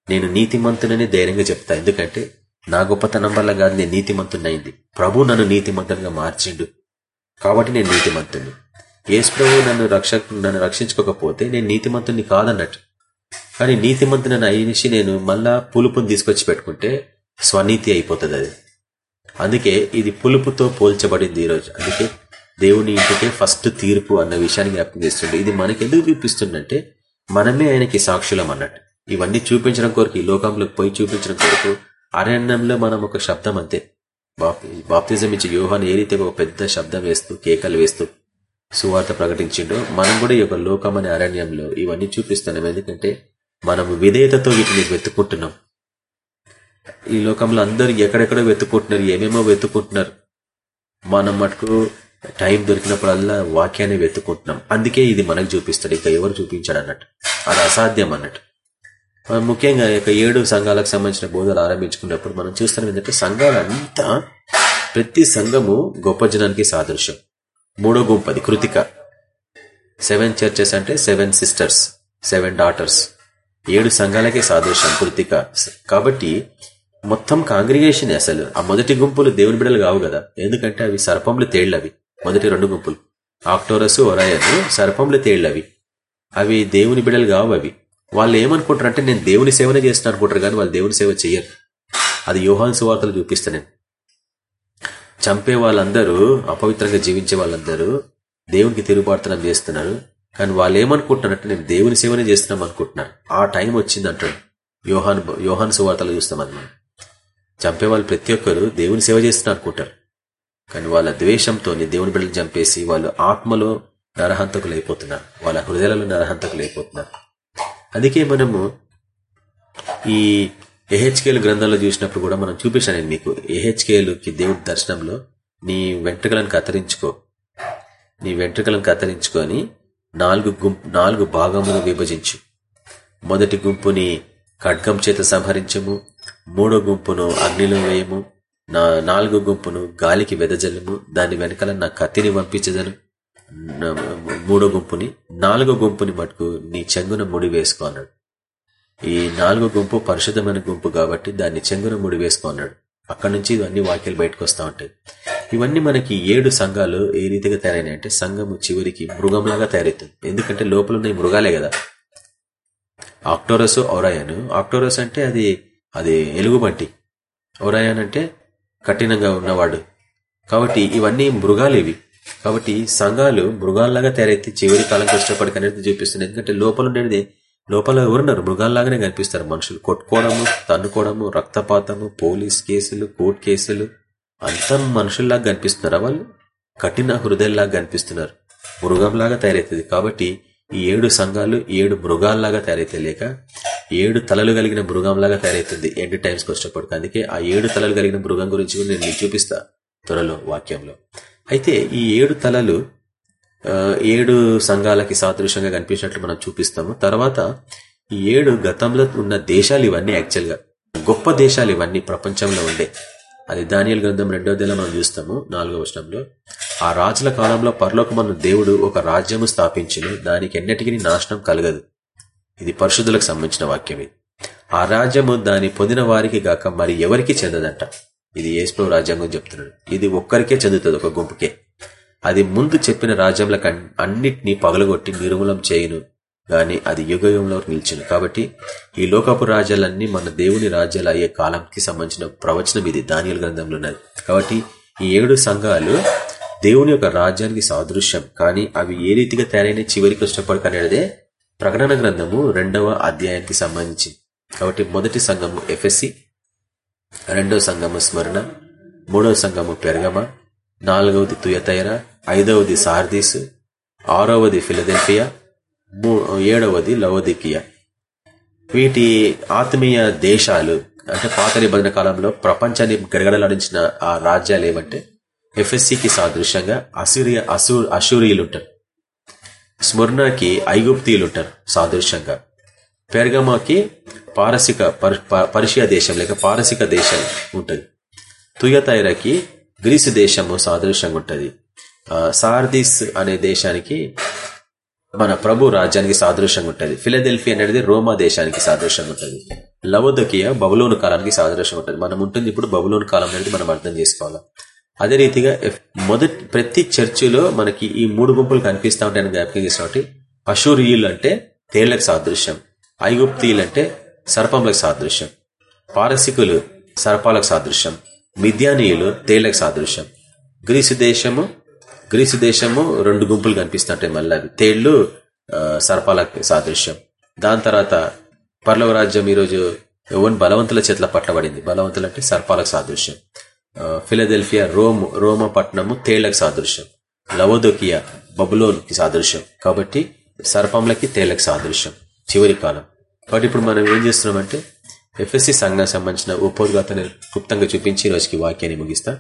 నేను నీతిమంతునని ధైర్యంగా చెప్తా. ఎందుకంటే నా గొప్పతనం వల్ల కాదు నేను అయింది ప్రభు నన్ను నీతిమంతునిగా మార్చిండు. కాబట్టి నేను నీతిమంతుని యేసు ప్రభు నన్ను రక్ష నన్ను రక్షించుకోకపోతే నేను నీతిమంతుని కాదన్నట్టు. కానీ నీతిమంతునని అయ్యేసి నేను మళ్ళా పులుపుని తీసుకొచ్చి పెట్టుకుంటే స్వనీతి అయిపోతుంది అది. అందుకే ఇది పులుపుతో పోల్చబడింది ఈరోజు అందుకే దేవుని ఇంటికే ఫస్ట్ తీర్పు అన్న విషయాన్ని జ్ఞాపకం చేస్తుండే. ఇది మనకి ఎందుకు చూపిస్తుందంటే మనమే ఆయనకి సాక్షులం అన్నట్టు. ఇవన్నీ చూపించడం కొరకు ఈ లోకంలోకి పోయి చూపించడం కొరకు అరణ్యంలో మనం ఒక శబ్దం అంతే. బాప్తిజం ఇచ్చే వ్యూహాన్ని ఏ రీతిగా ఒక పెద్ద శబ్దం వేస్తూ కేకలు వేస్తూ సువార్త ప్రకటించిండో. మనం కూడా ఈ యొక్క లోకం అరణ్యంలో ఇవన్నీ చూపిస్తున్నాం. ఎందుకంటే మనం విధేయతతో వీటిని వెతుక్కుంటున్నాం. ఈ లోకంలో అందరూ ఎక్కడెక్కడో వెతుక్కుంటున్నారు ఏమేమో వెతుక్కుంటున్నారు. మనం మటుకు టైం దొరికినప్పుడల్లా వాక్యాన్ని వెతుక్కుంటున్నాం. అందుకే ఇది మనకు చూపిస్తాడు. ఇక ఎవరు చూపించాడు అన్నట్టు. అది అసాధ్యం అన్నట్టు. ముఖ్యంగా ఇక ఏడు సంఘాలకు సంబంధించిన బోధలు ఆరంభించుకున్నప్పుడు మనం చూస్తాం ఏంటంటే సంఘాలంతా ప్రతి సంఘము గొప్ప జనానికి సాదృశ్యం. మూడో గుంపది కృతిక. సెవెన్ చర్చెస్ అంటే సెవెన్ సిస్టర్స్ సెవెన్ డాటర్స్. ఏడు సంఘాలకే సాదృశ్యం కృతిక. కాబట్టి మొత్తం కాంగ్రిగేషన్ అసలు. ఆ మొదటి గుంపులు దేవుని బిడలు కావు కదా. ఎందుకంటే అవి సర్పంలు తేళ్ళవి. మొదటి రెండు గుంపులు. ఆక్టోరస్ ఒరాయన్ సర్పంలు తేళ్ళవి. అవి దేవుని బిడలు కావు అవి. వాళ్ళు ఏమనుకుంటారు అంటే నేను దేవుని సేవనే చేస్తాను అనుకుంటారు కానీ వాళ్ళు దేవుని సేవ చేయరు అది యోహాన్ సువార్తలు చూపిస్తాను నేను. చంపే వాళ్ళందరూ అపవిత్రంగా జీవించే వాళ్ళందరూ దేవునికి తిరుగుబాటుతనం చేస్తున్నారు. కానీ వాళ్ళు ఏమనుకుంటున్నారంటే నేను దేవుని సేవనే చేస్తున్నాం అనుకుంటున్నారు. ఆ టైం వచ్చింది అంటాడు. యోహాన్ యోహాన్ సువార్తలు చూస్తామని మనం. చంపే వాళ్ళు ప్రతి ఒక్కరు దేవుని సేవ చేస్తున్నారు అనుకుంటారు. కానీ వాళ్ళ ద్వేషంతో దేవుని బిడ్డలు చంపేసి వాళ్ళు ఆత్మలో నరహంతకులు అయిపోతున్నారు. వాళ్ళ హృదయాలలో నరహంతకులు అయిపోతున్నారు. అందుకే మనము ఈ ఏహెచ్కేలు గ్రంథంలో చూసినప్పుడు కూడా మనం చూపించాను నేను మీకు. ఏహెచ్కేలుకి దేవుడి దర్శనంలో నీ వెంట్రుకలను కత్తిరించుకో. నీ వెంట్రుకలను కత్తిరించుకొని నాలుగు గుంపు నాలుగు భాగములు విభజించు. మొదటి గుంపుని ఖడ్గం చేత సంహరించము. మూడో గుంపును అగ్నిలో వేయము. నా నాలుగు గుంపును గాలికి వెదజల్లము. దాని వెనకాల నా కత్తిని పంపించదను మూడో గుంపుని నాలుగో గుంపుని మటుకు నీ చెంగున ముడి వేసుకో అన్నాడు. ఈ నాలుగు గుంపు పరిశుద్ధమైన గుంపు కాబట్టి దాన్ని చెంగున ముడి వేసుకున్నాడు. అక్కడ అక్కడి నుంచి ఇవన్నీ వాక్యాలు బయటకు వస్తూ ఉంటాయి. ఇవన్నీ మనకి ఏడు సంఘాలు ఏ రీతిగా తయారైనాయి అంటే సంఘము చివరికి మృగంలాగా తయారవుతుంది. ఎందుకంటే లోపల ఉన్న మృగాలే కదా. ఆక్టోరస్ ఔరాయన్ ఆక్టోరస్ అంటే అది అది ఎలుగుబంటి ఔరాయన్ అంటే కఠినంగా ఉన్నవాడు. కాబట్టి ఇవన్నీ మృగాలు ఇవి. కాబట్టి సంఘాలు మృగాల్లాగా తయారైతే చివరి కాలం కష్టపడి అనేది చూపిస్తుంది. ఎందుకంటే లోపల ఉండేది లోపల ఎవరున్నారు? మృగాల్లాగానే కనిపిస్తారు మనుషులు. కొట్టుకోవడము తన్నుకోవడము రక్తపాతము పోలీస్ కేసులు కోర్టు కేసులు. అంతా మనుషుల్లాగా కనిపిస్తున్నారా వాళ్ళు? కఠిన హృదయంలాగా కనిపిస్తున్నారు. మృగంలాగా తయారవుతుంది. కాబట్టి ఈ ఏడు సంఘాలు ఏడు మృగాల్లాగా తయారైతే లేక ఏడు తలలు కలిగిన మృగంలాగా తయారైతుంది ఎండ్ టైమ్స్ వచ్చినప్పటికీ అందుకే ఆ ఏడు తలలు కలిగిన మృగం గురించి కూడా నేను చూపిస్తా త్వరలో వాక్యంలో. అయితే ఈ ఏడు తలలు ఏడు సంఘాలకి సాదృశ్యంగా కనిపించినట్లు మనం చూపిస్తాము. తర్వాత ఈ ఏడు గతంలో ఉన్న దేశాలు ఇవన్నీ యాక్చువల్గా గొప్ప దేశాలు ఇవన్నీ ప్రపంచంలో ఉండే. అది దానియల్ గ్రంథం రెండో దిన మనం చూస్తాము నాలుగో వర్షంలో ఆ రాజుల కాలంలో పరలోకమన్న దేవుడు ఒక రాజ్యము స్థాపించును దానికి ఎన్నటికీ నాశనం కలగదు. ఇది పరిశుద్ధులకు సంబంధించిన వాక్యం ఆ రాజ్యము దాని పొందిన వారికి గాక మరి ఎవరికి చెందదంట? ఇది ఏస్ప్రో రాజ్యాంగం చెప్తున్నాడు. ఇది ఒక్కరికే చెందుతుంది ఒక గుంపుకే. అది ముందు చెప్పిన రాజ్యంలకు అన్నిటినీ పగలగొట్టి నిర్మూలం చేయును. గాని అది యుగయుగంలో నిలిచింది కాబట్టి ఈ లోకపు రాజ్యాలన్నీ మన దేవుని రాజ్యాలు అయ్యే కాలంకి సంబంధించిన ప్రవచనం ఇది. దానియల గ్రంథంలో ఉన్నది. కాబట్టి ఈ ఏడు సంఘాలు దేవుని యొక్క రాజ్యానికి సాదృశ్యం. కానీ అవి ఏ రీతిగా తయారైన చివరికి ఇష్టపడకనేదే ప్రకటన గ్రంథము రెండవ అధ్యాయానికి సంబంధించి. కాబట్టి మొదటి సంఘము ఎఫ్ఎస్సి రెండవ సంఘము స్మరణ మూడవ సంఘము పెరగమ నాలుగవది తుయతైర ఐదవది సార్దీస్ ఆరవది ఫిలదెల్ఫియా ఏడవది లవోదికియా. వీటి ఆత్మీయ దేశాలు అంటే పాత నిబంధన కాలంలో ప్రపంచాన్ని గడగడలాడించిన ఆ రాజ్యాలు ఏమంటే ఎఫ్ఎస్సికి సాదృశ్యంగా అసూరియ అసూ అసూరియులు ఉంటారు స్మరణకి ఐగుప్తీయులు ఉంటారు సాదృశ్యంగా. పెర్గమాకి పారసిక పరిషియా దేశం లేక పారసిక దేశం ఉంటుంది. తుయతైరకి గ్రీసు దేశము సాదృశ్యంగా ఉంటుంది. సార్దిస్ అనే దేశానికి మన ప్రభు రాజ్యానికి సాదృశ్యంగా ఉంటుంది. ఫిలదెల్ఫీ అనేది రోమా దేశానికి సాదృశ్యంగా ఉంటుంది. లవోదకియ బబులోను కాలానికి సాదృశ్యంగా ఉంటుంది. మనం ఉంటుంది ఇప్పుడు బబులోను కాలం అనేది మనం అర్థం చేసుకోవాలి? అదే రీతిగా మొదటి ప్రతి చర్చిలో మనకి ఈ మూడు గుంపులు కనిపిస్తూ ఉంటాయని జ్ఞాపకం చేసినట్టు అషూరియులు అంటే తేళ్ళకు సాదృశ్యం ఐగుప్తీయులు అంటే సర్పంలకు సాదృశ్యం పారసికులు సర్పాలకు సాదృశ్యం మిద్యానీయులు తేలకు సాదృశ్యం. గ్రీసు దేశము గ్రీసు దేశము రెండు గుంపులు కనిపిస్తుంటాయి మళ్ళీ. తేళ్ళు సర్పాలకు సాదృశ్యం. దాని తర్వాత పర్లవ రాజ్యం ఈరోజు ఎవరి బలవంతుల చేతుల పట్టబడింది బలవంతులు అంటే సర్పాలకు సాదృశ్యం. ఫిలదెల్ఫియా రోమ్ రోమ పట్టణము తేళ్ళకు సాదృశ్యం. లవోదోకియా బబులోన్కి సాదృశ్యం. కాబట్టి సర్పంలకి తేళ్ళకు సాదృశ్యం. చివరి కాలం. కాబట్టి ఇప్పుడు మనం ఏం చేస్తున్నామంటే ఎఫ్ఎస్సి సంఘం సంబంధించిన ఉపోద్ఘాతాన్ని గుప్తంగా చూపించి రోజుకి వాక్యాన్ని ముగిస్తా.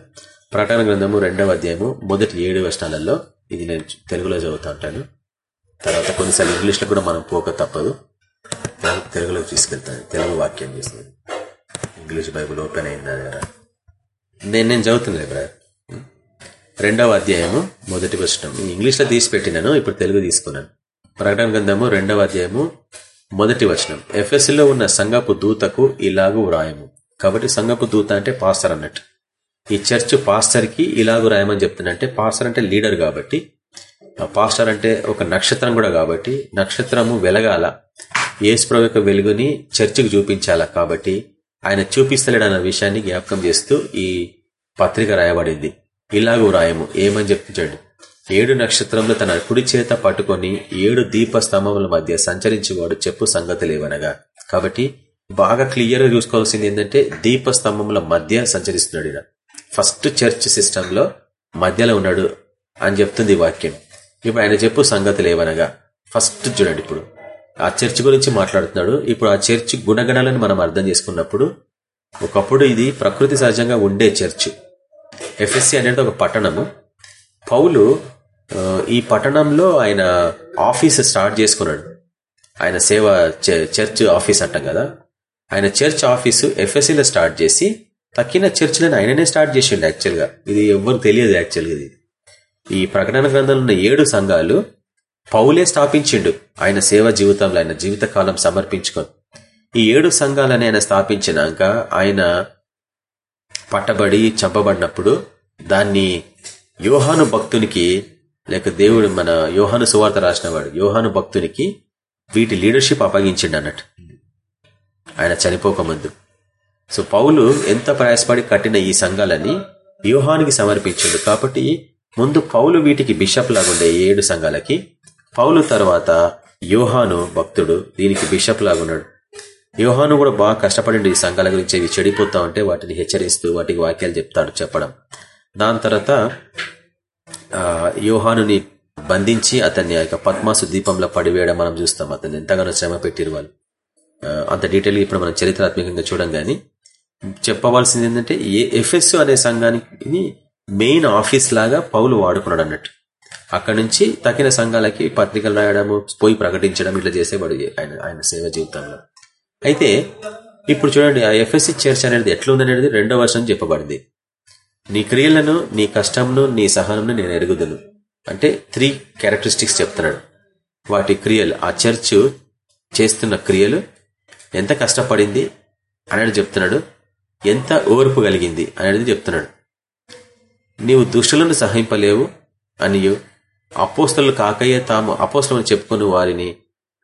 ప్రకటన గ్రంథము రెండవ అధ్యాయము మొదటి ఏడు వర్షాలలో ఇది నేను తెలుగులో చదువుతా ఉంటాను. తర్వాత కొన్నిసార్లు ఇంగ్లీష్లో కూడా మనం పోక తప్పదు. తెలుగులోకి తీసుకెళ్తాను. తెలుగు వాక్యం చేస్తుంది. ఇంగ్లీష్ బైబుల్ ఓపెన్ అయిందా దగ్గర నేను నేను చదువుతున్నాను బ్రదర్. రెండవ అధ్యాయము మొదటి వర్షం ఇంగ్లీష్లో తీసి పెట్టినాను ఇప్పుడు తెలుగు తీసుకున్నాను. ప్రకటన గ్రంథము రెండవ అధ్యాయము మొదటి వచనం. ఎఫ్ఎస్లో ఉన్న సంగపు దూతకు ఇలాగూ వ్రాయము. కాబట్టి సంగపు దూత అంటే పాస్టర్ అన్నట్టు. ఈ చర్చ్ పాస్టర్కి రాయమని చెప్తున్నంటే పాస్టర్ అంటే లీడర్ కాబట్టి పాస్టర్ అంటే ఒక నక్షత్రం కూడా కాబట్టి నక్షత్రము వెలగాల. ఏసుప్రభు యొక్క వెలుగుని చర్చికి చూపించాలా కాబట్టి ఆయన చూపిస్తలేడన్న విషయాన్ని జ్ఞాపకం చేస్తూ ఈ పత్రిక రాయబడింది. ఇలాగూ రాయము ఏమని చెప్పించాడు ఏడు నక్షత్రంలో తన కుడి చేత పట్టుకొని ఏడు దీప స్తంభముల మధ్య సంచరించేవాడు చెప్పు సంగతి లేవనగా. కాబట్టి బాగా క్లియర్గా చూసుకోవాల్సింది ఏంటంటే దీప స్తంభముల మధ్య సంచరిస్తున్నాడు ఫస్ట్ చర్చ్ సిస్టమ్లో మధ్యలో ఉన్నాడు అని చెప్తుంది వాక్యం. ఇప్పుడు ఆయన చెప్పు సంగతి లేవనగా. ఫస్ట్ చూడండి ఇప్పుడు. ఆ చర్చ్ గురించి మాట్లాడుతున్నాడు. ఇప్పుడు ఆ చర్చ్ గుణగణాలను మనం అర్థం చేసుకున్నప్పుడు ఒకప్పుడు ఇది ప్రకృతి సహజంగా ఉండే చర్చ్. ఎఫ్ఎస్సి అనేది ఒక పట్టణము. పౌలు ఈ పట్టణంలో ఆయన ఆఫీస్ స్టార్ట్ చేసుకున్నాడు. ఆయన సేవ చర్చ్ ఆఫీస్ అంటాం కదా. ఆయన చర్చ్ ఆఫీసు ఎఫ్ఎస్సిలో స్టార్ట్ చేసి తక్కిన చర్చ్లను ఆయననే స్టార్ట్ చేసిండు యాక్చువల్గా. ఇది ఎవ్వరు తెలియదు యాక్చువల్గా ఇది. ఈ ప్రకటన గ్రంథంలో ఉన్న ఏడు సంఘాలు పౌలే స్థాపించిండు. ఆయన సేవ జీవితంలో ఆయన జీవితకాలం సమర్పించుకొని. ఈ ఏడు సంఘాలని ఆయన స్థాపించినాక ఆయన పట్టబడి చంపబడినప్పుడు దాన్ని యోహాను భక్తునికి లేక దేవుడు మన యోహాను సువార్త రాసినవాడు యోహాను భక్తునికి వీటి లీడర్షిప్ అప్పగించిండు అన్నట్టు. ఆయన చనిపోకముందు. సో పౌలు ఎంత ప్రయాసపడి కట్టిన ఈ సంఘాలని వ్యూహానికి సమర్పించాడు. కాబట్టి ముందు పౌలు వీటికి బిషప్ లాగుండే ఏడు సంఘాలకి పౌలు తర్వాత యోహాను భక్తుడు దీనికి బిషప్ లాగున్నాడు. యోహాను కూడా బాగా కష్టపడి ఈ సంఘాల గురించి ఇవి చెడిపోతా ఉంటే వాటిని హెచ్చరిస్తూ వాటికి వాక్యాలు చెప్తాడు చెప్పడం. దాని తర్వాత యోహానుని బంధించి అతన్ని ఆ పద్మాసు దీపంలో పడివేయడం మనం చూస్తాం. అతన్ని ఎంతగానో శ్రమ పెట్టిరు వాళ్ళు. అంత డీటెయిల్ ఇప్పుడు మనం చరిత్రాత్మకంగా చూడం కానీ చెప్పవలసింది ఏంటంటే ఏ ఎఫ్ఎస్ అనే సంఘానికి మెయిన్ ఆఫీస్ లాగా పౌలు వాడుకున్నాడు అన్నట్టు. అక్కడ నుంచి తగిన సంఘాలకి పత్రికలు రాయడము పోయి ప్రకటించడం ఇట్లా చేసేవాడు ఆయన ఆయన సేవ జీవితంలో. అయితే ఇప్పుడు చూడండి ఆ ఎఫ్ఎస్సి చర్చ్ అనేది ఎట్లుందనేది రెండో వర్షం చెప్పబడింది. నీ క్రియలను నీ కష్టంను నీ సహనంను నేను ఎరుగుదను. అంటే త్రీ క్యారెక్టరిస్టిక్స్ చెప్తున్నాడు. వాటి క్రియలు ఆ చర్చ్ చేస్తున్న క్రియలు ఎంత కష్టపడింది అనేది చెప్తున్నాడు. ఎంత ఓర్పు కలిగింది అనేది చెప్తున్నాడు. నీవు దుష్టులను సహింపలేవు అనియు. అపోస్తలు కాకయ్యే తాము అపోస్తలను చెప్పుకుని వారిని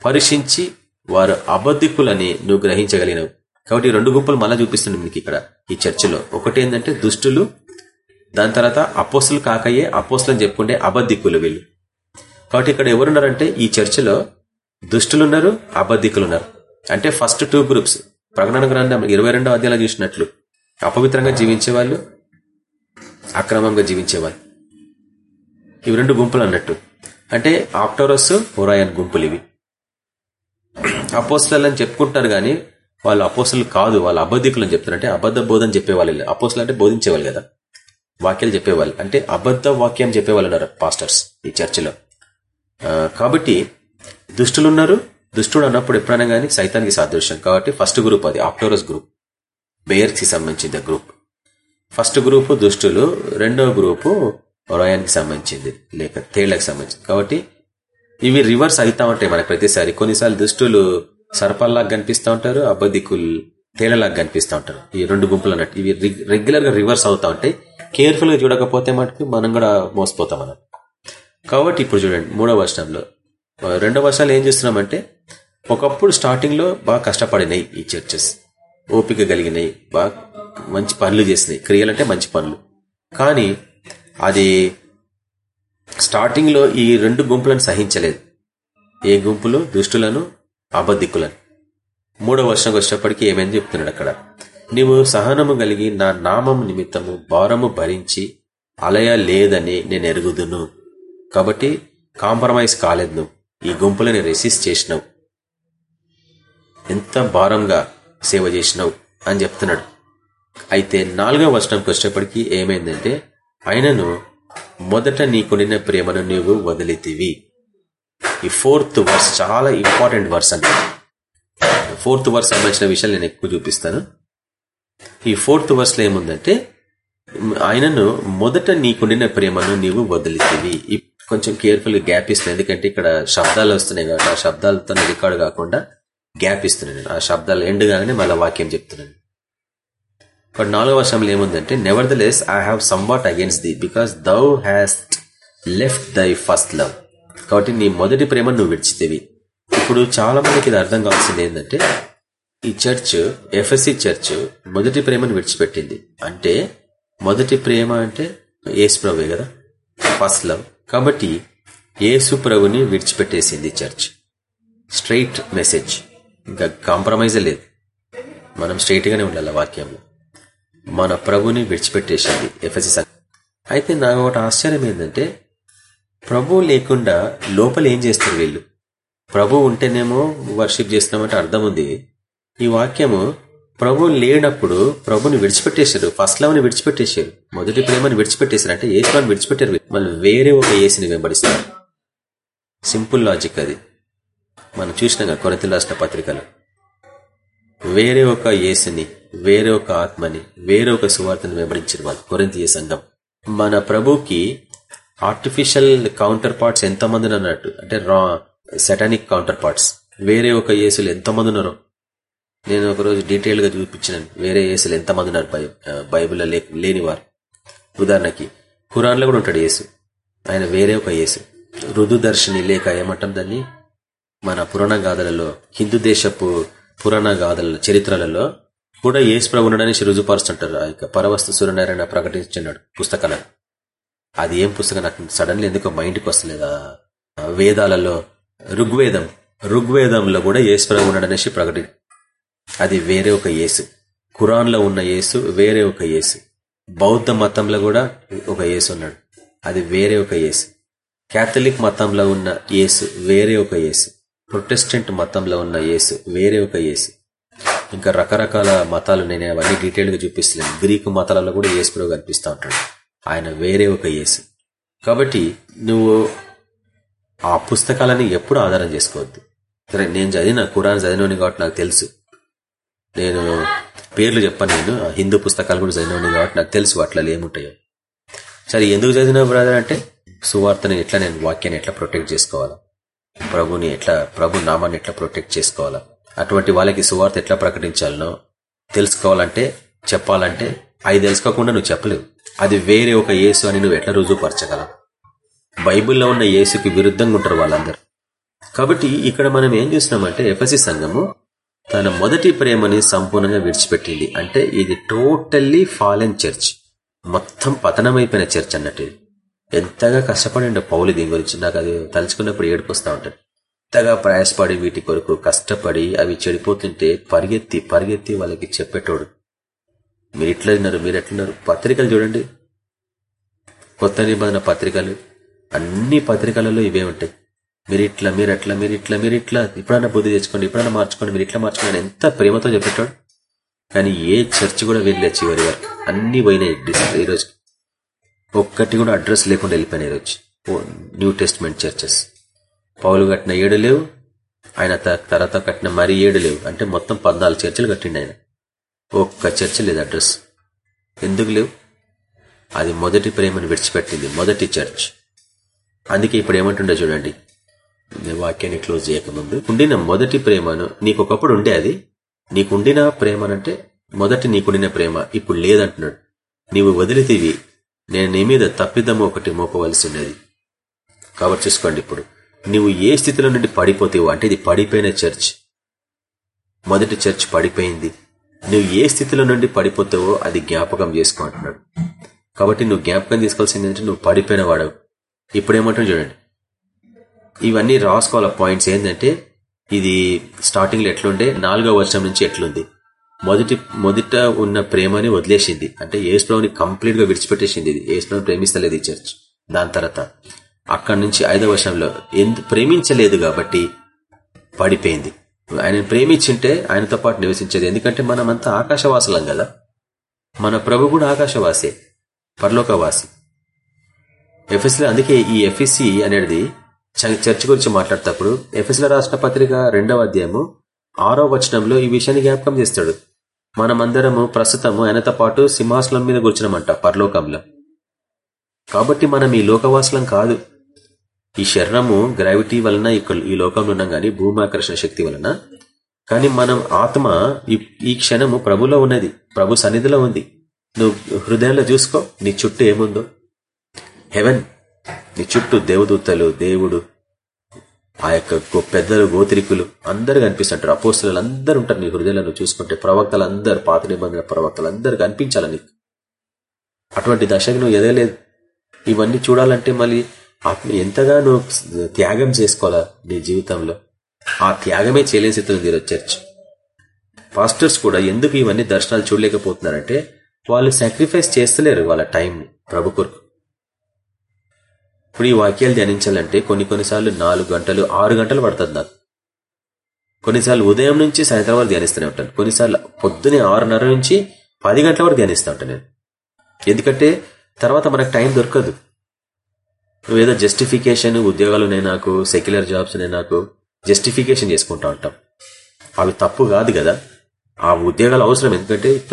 పరీక్షించి వారు అబద్ధికులని నువ్వు గ్రహించగలిగినవు. కాబట్టి రెండు గుంపులు మళ్ళా చూపిస్తుంది మీకు ఇక్కడ ఈ చర్చలో. ఒకటి ఏంటంటే దుష్టులు దాని తర్వాత అపోస్తులు కాకయ్యే అని చెప్పుకుంటే అబద్ధికులు వీళ్ళు. కాబట్టి ఇక్కడ ఎవరున్నారంటే ఈ చర్చిలో దుష్టులున్నారు అబద్ధికులున్నారు. అంటే ఫస్ట్ టూ గ్రూప్స్ ప్రకటన గ్రంథం ఇరవై రెండో అధ్యాయంలో చూసినట్లు. అపవిత్రంగా జీవించే వాళ్ళు అక్రమంగా జీవించేవాళ్ళు. ఇవి రెండు గుంపులు అన్నట్టు. అంటే ఆక్టోరస్ హోరాయన్ గుంపులు ఇవి. అపోస్తులని అని చెప్పుకుంటారు కానీ వాళ్ళు అపోస్తులు కాదు వాళ్ళు అబద్ధికులు అని చెప్తారంటే అబద్ధ బోధన చెప్పేవాళ్ళు అపోస్తులు అంటే బోధించేవాళ్ళు కదా. వాక్యాలు చెప్పేవాళ్ళు. అంటే అబద్ధ వాక్యం చెప్పేవాళ్ళు ఉన్నారు పాస్టర్స్ ఈ చర్చిలో. కాబట్టి దుష్టులు ఉన్నారు దుష్టుడు అన్నప్పుడు ఎప్పుడైనా కానీ సైతానికి సాదృశ్యం. కాబట్టి ఫస్ట్ గ్రూప్ అది ఆక్టోరస్ గ్రూప్. బేయర్కి సంబంధించింది సంబంధించిన గ్రూప్. ఫస్ట్ గ్రూపు దుష్టులు రెండవ గ్రూపు ఒరాయానికి సంబంధించింది లేక తేళ్ళకు సంబంధించింది. కాబట్టి ఇవి రివర్స్ అవుతా ఉంటాయి మనకు ప్రతిసారి. కొన్నిసార్లు దుష్టులు సర్పల్లాగా కనిపిస్తూ ఉంటారు అబద్ధికులు తేలలాగా కనిపిస్తూ ఉంటారు. ఈ రెండు గుంపులు అన్నట్టు ఇవి రెగ్యులర్గా రివర్స్ అవుతా ఉంటాయి. కేర్ఫుల్గా చూడకపోతే మటుకు మనం కూడా మోసపోతాం మనం కాబట్టి ఇప్పుడు చూడండి మూడవ వర్షంలో. రెండవ వర్షాలు ఏం చేస్తున్నామంటే ఒకప్పుడు స్టార్టింగ్లో బాగా కష్టపడినాయి ఈ చర్చెస్. ఓపిక కలిగినాయి బాగా మంచి పనులు చేసినాయి. క్రియలంటే మంచి పనులు. కానీ అది స్టార్టింగ్లో ఈ రెండు గుంపులను సహించలేదు. ఏ గుంపులు? దుష్టులను అబద్ధికులను. మూడో వర్షం వచ్చేప్పటికీ ఏమైంది చెప్తున్నాడు అక్కడ. నీవు సహనము కలిగి నా నామం నిమిత్తము భారము భరించి అలయ లేదని నేను ఎరుగుదును. కాబట్టి కాంప్రమైజ్ కాలేదు. నువ్వు ఈ గుంపులని రెసిస్ట్ చేసినావు. ఎంత భారంగా సేవ చేసినావు అని చెప్తున్నాడు. అయితే నాలుగవ వర్షంకి వచ్చేప్పటికీ ఏమైందంటే ఆయనను మొదట నీకుండిన ప్రేమను నీవు వదిలితివి. ఈ ఫోర్త్ వర్స్ చాలా ఇంపార్టెంట్ వర్స్ అండి. ఫోర్త్ వర్స్ సంబంధించిన విషయాలు నేను ఎక్కువ చూపిస్తాను. ఈ ఫోర్త్ వర్స్లో ఏముందంటే ఆయనను మొదట నీకుండిన ప్రేమను నీవు వదిలితివి. కొంచెం కేర్ఫుల్ గ్యాప్ ఇస్తున్నాయి ఎందుకంటే ఇక్కడ శబ్దాలు వస్తున్నాయి కాబట్టి ఆ శబ్దాలతో రికార్డు కాకుండా గ్యాప్ ఇస్తున్నాను ఆ శబ్దాలు ఎండ్ కాగానే మళ్ళీ వాక్యం చెప్తున్నాను. ఇప్పుడు నాలుగో వర్షంలో ఏముందంటే nevertheless I have somewhat against thee because thou hast left thy first love కాబట్టి నీ మొదటి ప్రేమ నువ్వు విడిచితేవి. ఇప్పుడు చాలా మందికి ఇది అర్థం కావాల్సింది ఏంటంటే ఈ చర్చ్ ఎఫ్ఎస్సి చర్చ్ మొదటి ప్రేమను విడిచిపెట్టింది. అంటే మొదటి ప్రేమ అంటే ఏసు ప్రభువే కదా? First love. కాబట్టి ఏసు ప్రభుని విడిచిపెట్టేసింది చర్చ్. Straight message. ఇంకా కాంప్రమైజ్ లేదు. మనం స్ట్రైట్ గానే ఉండాలి వాక్యంలో. మన ప్రభుని విడిచిపెట్టేసింది ఎఫ్ఎస్సి అయితే నాకు ఒకటి ఆశ్చర్యం ఏంటంటే ప్రభు లేకుండా లోపల ఏం చేస్తారు వీళ్ళు? ప్రభు ఉంటేనేమో వర్షిప్ చేస్తున్నామంటే అర్థం ఉంది. ఈ వాక్యము ప్రభు లేనప్పుడు ప్రభుని విడిచిపెట్టేశారు. ఫస్ట్ లవ్ని విడిచిపెట్టేశారు. మొదటి ప్రేమని విడిచిపెట్టేశారు అంటే ఏసుని విడిచిపెట్టారు. మళ్ళీ వేరే ఒక ఏసుని వెంబడిస్తారు. సింపుల్ లాజిక్ అది. మనం చూసినాం కొరతలు రాసిన పత్రికలు. వేరే ఒక ఏసుని వేరే ఒక ఆత్మని వేరే ఒక సువార్తని వెంబడించారు వాళ్ళు కొరింతీయ సంఘం. మన ప్రభుకి ఆర్టిఫిషియల్ కౌంటర్ పార్ట్స్ ఎంతమంది అన్నట్టు అంటే రా సెటానిక్ కౌంటర్ పార్ట్స్ వేరే ఒక ఏసులు ఎంతమంది ఉన్నారో నేను ఒకరోజు డీటెయిల్గా చూపించినాను. వేరే యేసులు ఎంతమంది ఉన్నారు? బైబిల్లో లేనివారు. ఉదాహరణకి ఖురాన్లో కూడా ఉంటాడు యేసు. ఆయన వేరే ఒక యేసు. రుదుదర్శిని లేక ఏమంటాం దాన్ని? మన పురాణ గాథలలో హిందూ దేశపు పురాణ గాథల చరిత్రలలో కూడా యేసు ప్రభు ఉండడానికి రుజుపరుస్తుంటారు ఆ యొక్క పరవస్తు సూర్యనారాయణ ప్రకటించున్నాడు పుస్తకాలను. అది ఏం పుస్తకం? నాకు సడన్లీ ఎందుకో మైండ్కి వస్తలేదు? వేదాలలో ఋగ్వేదం. ఋగ్వేదంలో కూడా యేసు ప్రభు ఉండడనేసి ప్రకటి అది వేరే ఒక యేసు. ఖురాన్లో ఉన్న యేసు వేరే ఒక యేసు. బౌద్ధ మతంలో కూడా ఒక యేసు ఉన్నాడు. అది వేరే ఒక యేసు. క్యాథలిక్ మతంలో ఉన్న యేసు వేరే ఒక యేసు. ప్రొటెస్టెంట్ మతంలో ఉన్న యేసు వేరే ఒక యేసు. ఇంకా రకరకాల మతాలు నేను అవన్నీ డీటెయిల్గా చూపిస్తున్నాను గ్రీకు మతాలలో కూడా యేసు కనిపిస్తూ ఉంటాడు. ఆయన వేరే ఒక యేసు. కాబట్టి నువ్వు ఆ పుస్తకాలని ఎప్పుడు ఆధారం చేసుకోవద్దు. సరే నేను చదివిన కురాన్ చదివినని కాబట్టి నాకు తెలుసు. నేను పేర్లు చెప్పాను నేను. హిందూ పుస్తకాలు కూడా చదివినవి కాబట్టి నాకు తెలుసు అట్లా ఏముంటాయో. సరే ఎందుకు చదివిన బ్రదర్ అంటే సువార్తని ఎట్లా నేను వాక్యాన్ని ఎట్లా ప్రొటెక్ట్ చేసుకోవాలా? ప్రభుని ఎట్లా ప్రభు నామాన్ని ఎట్లా ప్రొటెక్ట్ చేసుకోవాలా? అటువంటి వాళ్ళకి సువార్త ఎట్లా ప్రకటించాలనో తెలుసుకోవాలంటే చెప్పాలంటే అది తెలుసుకోకుండా నువ్వు చెప్పలేవు. అది వేరే ఒక యేసు అని నువ్వు ఎట్లా రుజువుపరచగలవు? బైబిల్లో ఉన్న యేసుకి విరుద్ధంగా ఉంటారు వాళ్ళందరూ. కాబట్టి ఇక్కడ మనం ఏం చూసినామంటే ఎఫసి సంఘము తన మొదటి ప్రేమని సంపూర్ణంగా విడిచిపెట్టింది. అంటే ఇది టోటల్లీ ఫాలెన్ చర్చ్ మొత్తం పతనమైపోయిన చర్చ్ అన్నట్టు ఎంతగా కష్టపడి పౌలు దీని గురించి. నాకు అది తలుచుకున్నప్పుడు ఏడుపుస్తా ఉంటాడు ఎంతగా ప్రయాసపడి వీటి కొరకు కష్టపడి అవి చెడిపోతుంటే పరిగెత్తి పరిగెత్తి వాళ్ళకి చెప్పేటోడు. మీరు ఇట్లా మీరు ఎట్లున్నారు పత్రికలు చూడండి. కొత్త నిబంధన పత్రికలు. అన్ని పత్రికలలో ఇవే ఉంటాయి. మీరు ఇట్లా మీరు అట్లా మీరు ఇట్లా మీరు ఇట్లా ఎప్పుడన్నా బుద్ధి తెచ్చుకోండి ఎప్పుడన్నా మార్చుకోండి మీరు ఇట్లా మార్చుకోండి ఎంత ప్రేమతో చెప్పేటాడు. కానీ ఏ చర్చ్ కూడా వెళ్ళలే చివరి వరకు. అన్ని పోయినాయి ఈరోజు ఒక్కటి కూడా అడ్రస్ లేకుండా వెళ్ళిపోయినాయి ఈరోజు న్యూ టెస్ట్మెంట్ చర్చెస్. పౌలు కట్టిన ఏడు లేవు. ఆయన తర్వాత కట్టిన మరి ఏడు లేవు. అంటే మొత్తం పద్నాలుగు చర్చలు కట్టిండి ఆయన. ఒక్క చర్చ లేదు అడ్రస్. ఎందుకు లేవు? అది మొదటి ప్రేమను విడిచిపెట్టింది మొదటి చర్చ్. అందుకే ఇప్పుడు ఏమంటుండే చూడండి. వాక్యాన్ని క్లోజ్ చేయకముందు ఉండిన మొదటి ప్రేమను నీకు ఒకప్పుడు ఉండే అది? నీకుండిన ప్రేమనంటే మొదటి నీకుండిన ప్రేమ ఇప్పుడు లేదంటున్నాడు. నీవు వదిలితివి నేను నీ మీద తప్పిదము ఒకటి మోపవలసి ఉన్నది. కవర్ చేసుకోండి ఇప్పుడు. నువ్వు ఏ స్థితిలో నుండి పడిపోతావు అంటే ఇది పడిపోయిన చర్చ్. మొదటి చర్చ్ పడిపోయింది. నువ్వు ఏ స్థితిలో నుండి పడిపోతావో అది జ్ఞాపకం చేసుకో అంటున్నాడు. కాబట్టి నువ్వు జ్ఞాపకం తీసుకోవాల్సింది ఏంటంటే నువ్వు పడిపోయిన వాడవు. ఇప్పుడు చూడండి. ఇవన్నీ రాసుకోవాల పాయింట్స్ ఏంటంటే ఇది స్టార్టింగ్లో ఎట్లుండే నాలుగో వర్షం నుంచి ఎట్లుంది. మొదటి మొదట ఉన్న ప్రేమని వదిలేసింది. అంటే ఏసుప్రభుని కంప్లీట్గా విడిచిపెట్టేసింది ఇది. ఏసుప్రభు ప్రేమిస్తలేదు ఈ చర్చ్ దాని తర్వాత అక్కడి నుంచి ఐదో వర్షంలో ఎందు ప్రేమించలేదు కాబట్టి పడిపోయింది. ఆయన ప్రేమించింటే ఆయనతో పాటు నివసించేది. ఎందుకంటే మనమంతా ఆకాశవాసులం కదా. మన ప్రభు కూడా ఆకాశవాసే పరలోకవాసి. ఎఫ్ఎస్లో అందుకే ఈ ఎఫ్ఎస్సి అనేది చర్చ్ గురించి మాట్లాడేటప్పుడు ఎఫ్ఎస్లో రాష్ట్ర పత్రిక రెండవ అధ్యాయము ఆరో వచనంలో ఈ విషయాన్ని జ్ఞాపకం చేస్తాడు. మనమందరము ప్రస్తుతము ఆయనతో పాటు సింహాసనం మీద కూర్చున్నామంట పరలోకంలో. కాబట్టి మనం ఈ లోకవాసలం కాదు. ఈ శరీరము గ్రావిటీ వలన ఈ లోకంలో ఉన్నాం కానీ భూమాకర్షణ శక్తి వలన. కానీ మనం ఆత్మ ఈ క్షణము ప్రభులో ఉన్నది ప్రభు సన్నిధిలో ఉంది. నువ్వు హృదయంలో చూసుకో నీ చుట్టూ ఏముందో. హెవెన్ నీ చుట్టూ దేవదూతలు దేవుడు ఆ యొక్క పెద్దలు గోత్రికులు అందరు కనిపిస్తుంటారు. అపోస్తులు అందరు ఉంటారు నీ హృదయాలను చూసుకుంటే. ప్రవక్తలు అందరు పాత నిబంధన ప్రవక్తలు అందరు కనిపించాలి నీకు. అటువంటి దశకు నువ్వు ఎదగలేదు. ఇవన్నీ చూడాలంటే మళ్ళీ ఆత్మ ఎంతగా నువ్వు త్యాగం చేసుకోవాలా నీ జీవితంలో? ఆ త్యాగమే చేయలేసిస్తుంది ఈరోజు చర్చ్ పాస్టర్స్ కూడా ఎందుకు ఇవన్నీ దర్శనాలు చూడలేకపోతున్నారంటే వాళ్ళు సాక్రిఫైస్ చేస్తలేరు వాళ్ళ టైం ప్రభు కొరకు. ఇప్పుడు ఈ వాక్యాలు ధ్యానించాలంటే కొన్ని కొన్నిసార్లు నాలుగు గంటలు ఆరు గంటలు పడుతుంది నాకు. కొన్నిసార్లు ఉదయం నుంచి సాయంత్రం వరకు ధ్యానిస్తూనే ఉంటాను. కొన్నిసార్లు పొద్దునే ఆరున్నర నుంచి పది గంటల వరకు ధ్యానిస్తూ ఉంటాను నేను. ఎందుకంటే తర్వాత మనకు టైం దొరకదు. నువ్వేదో జస్టిఫికేషన్ ఉద్యోగాలునే నాకు సెక్యులర్ జాబ్స్ నాకు జస్టిఫికేషన్ చేసుకుంటా ఉంటాం. అవి తప్పు కాదు కదా. ఆ ఉద్యోగాలు అవసరం ఎందుకంటే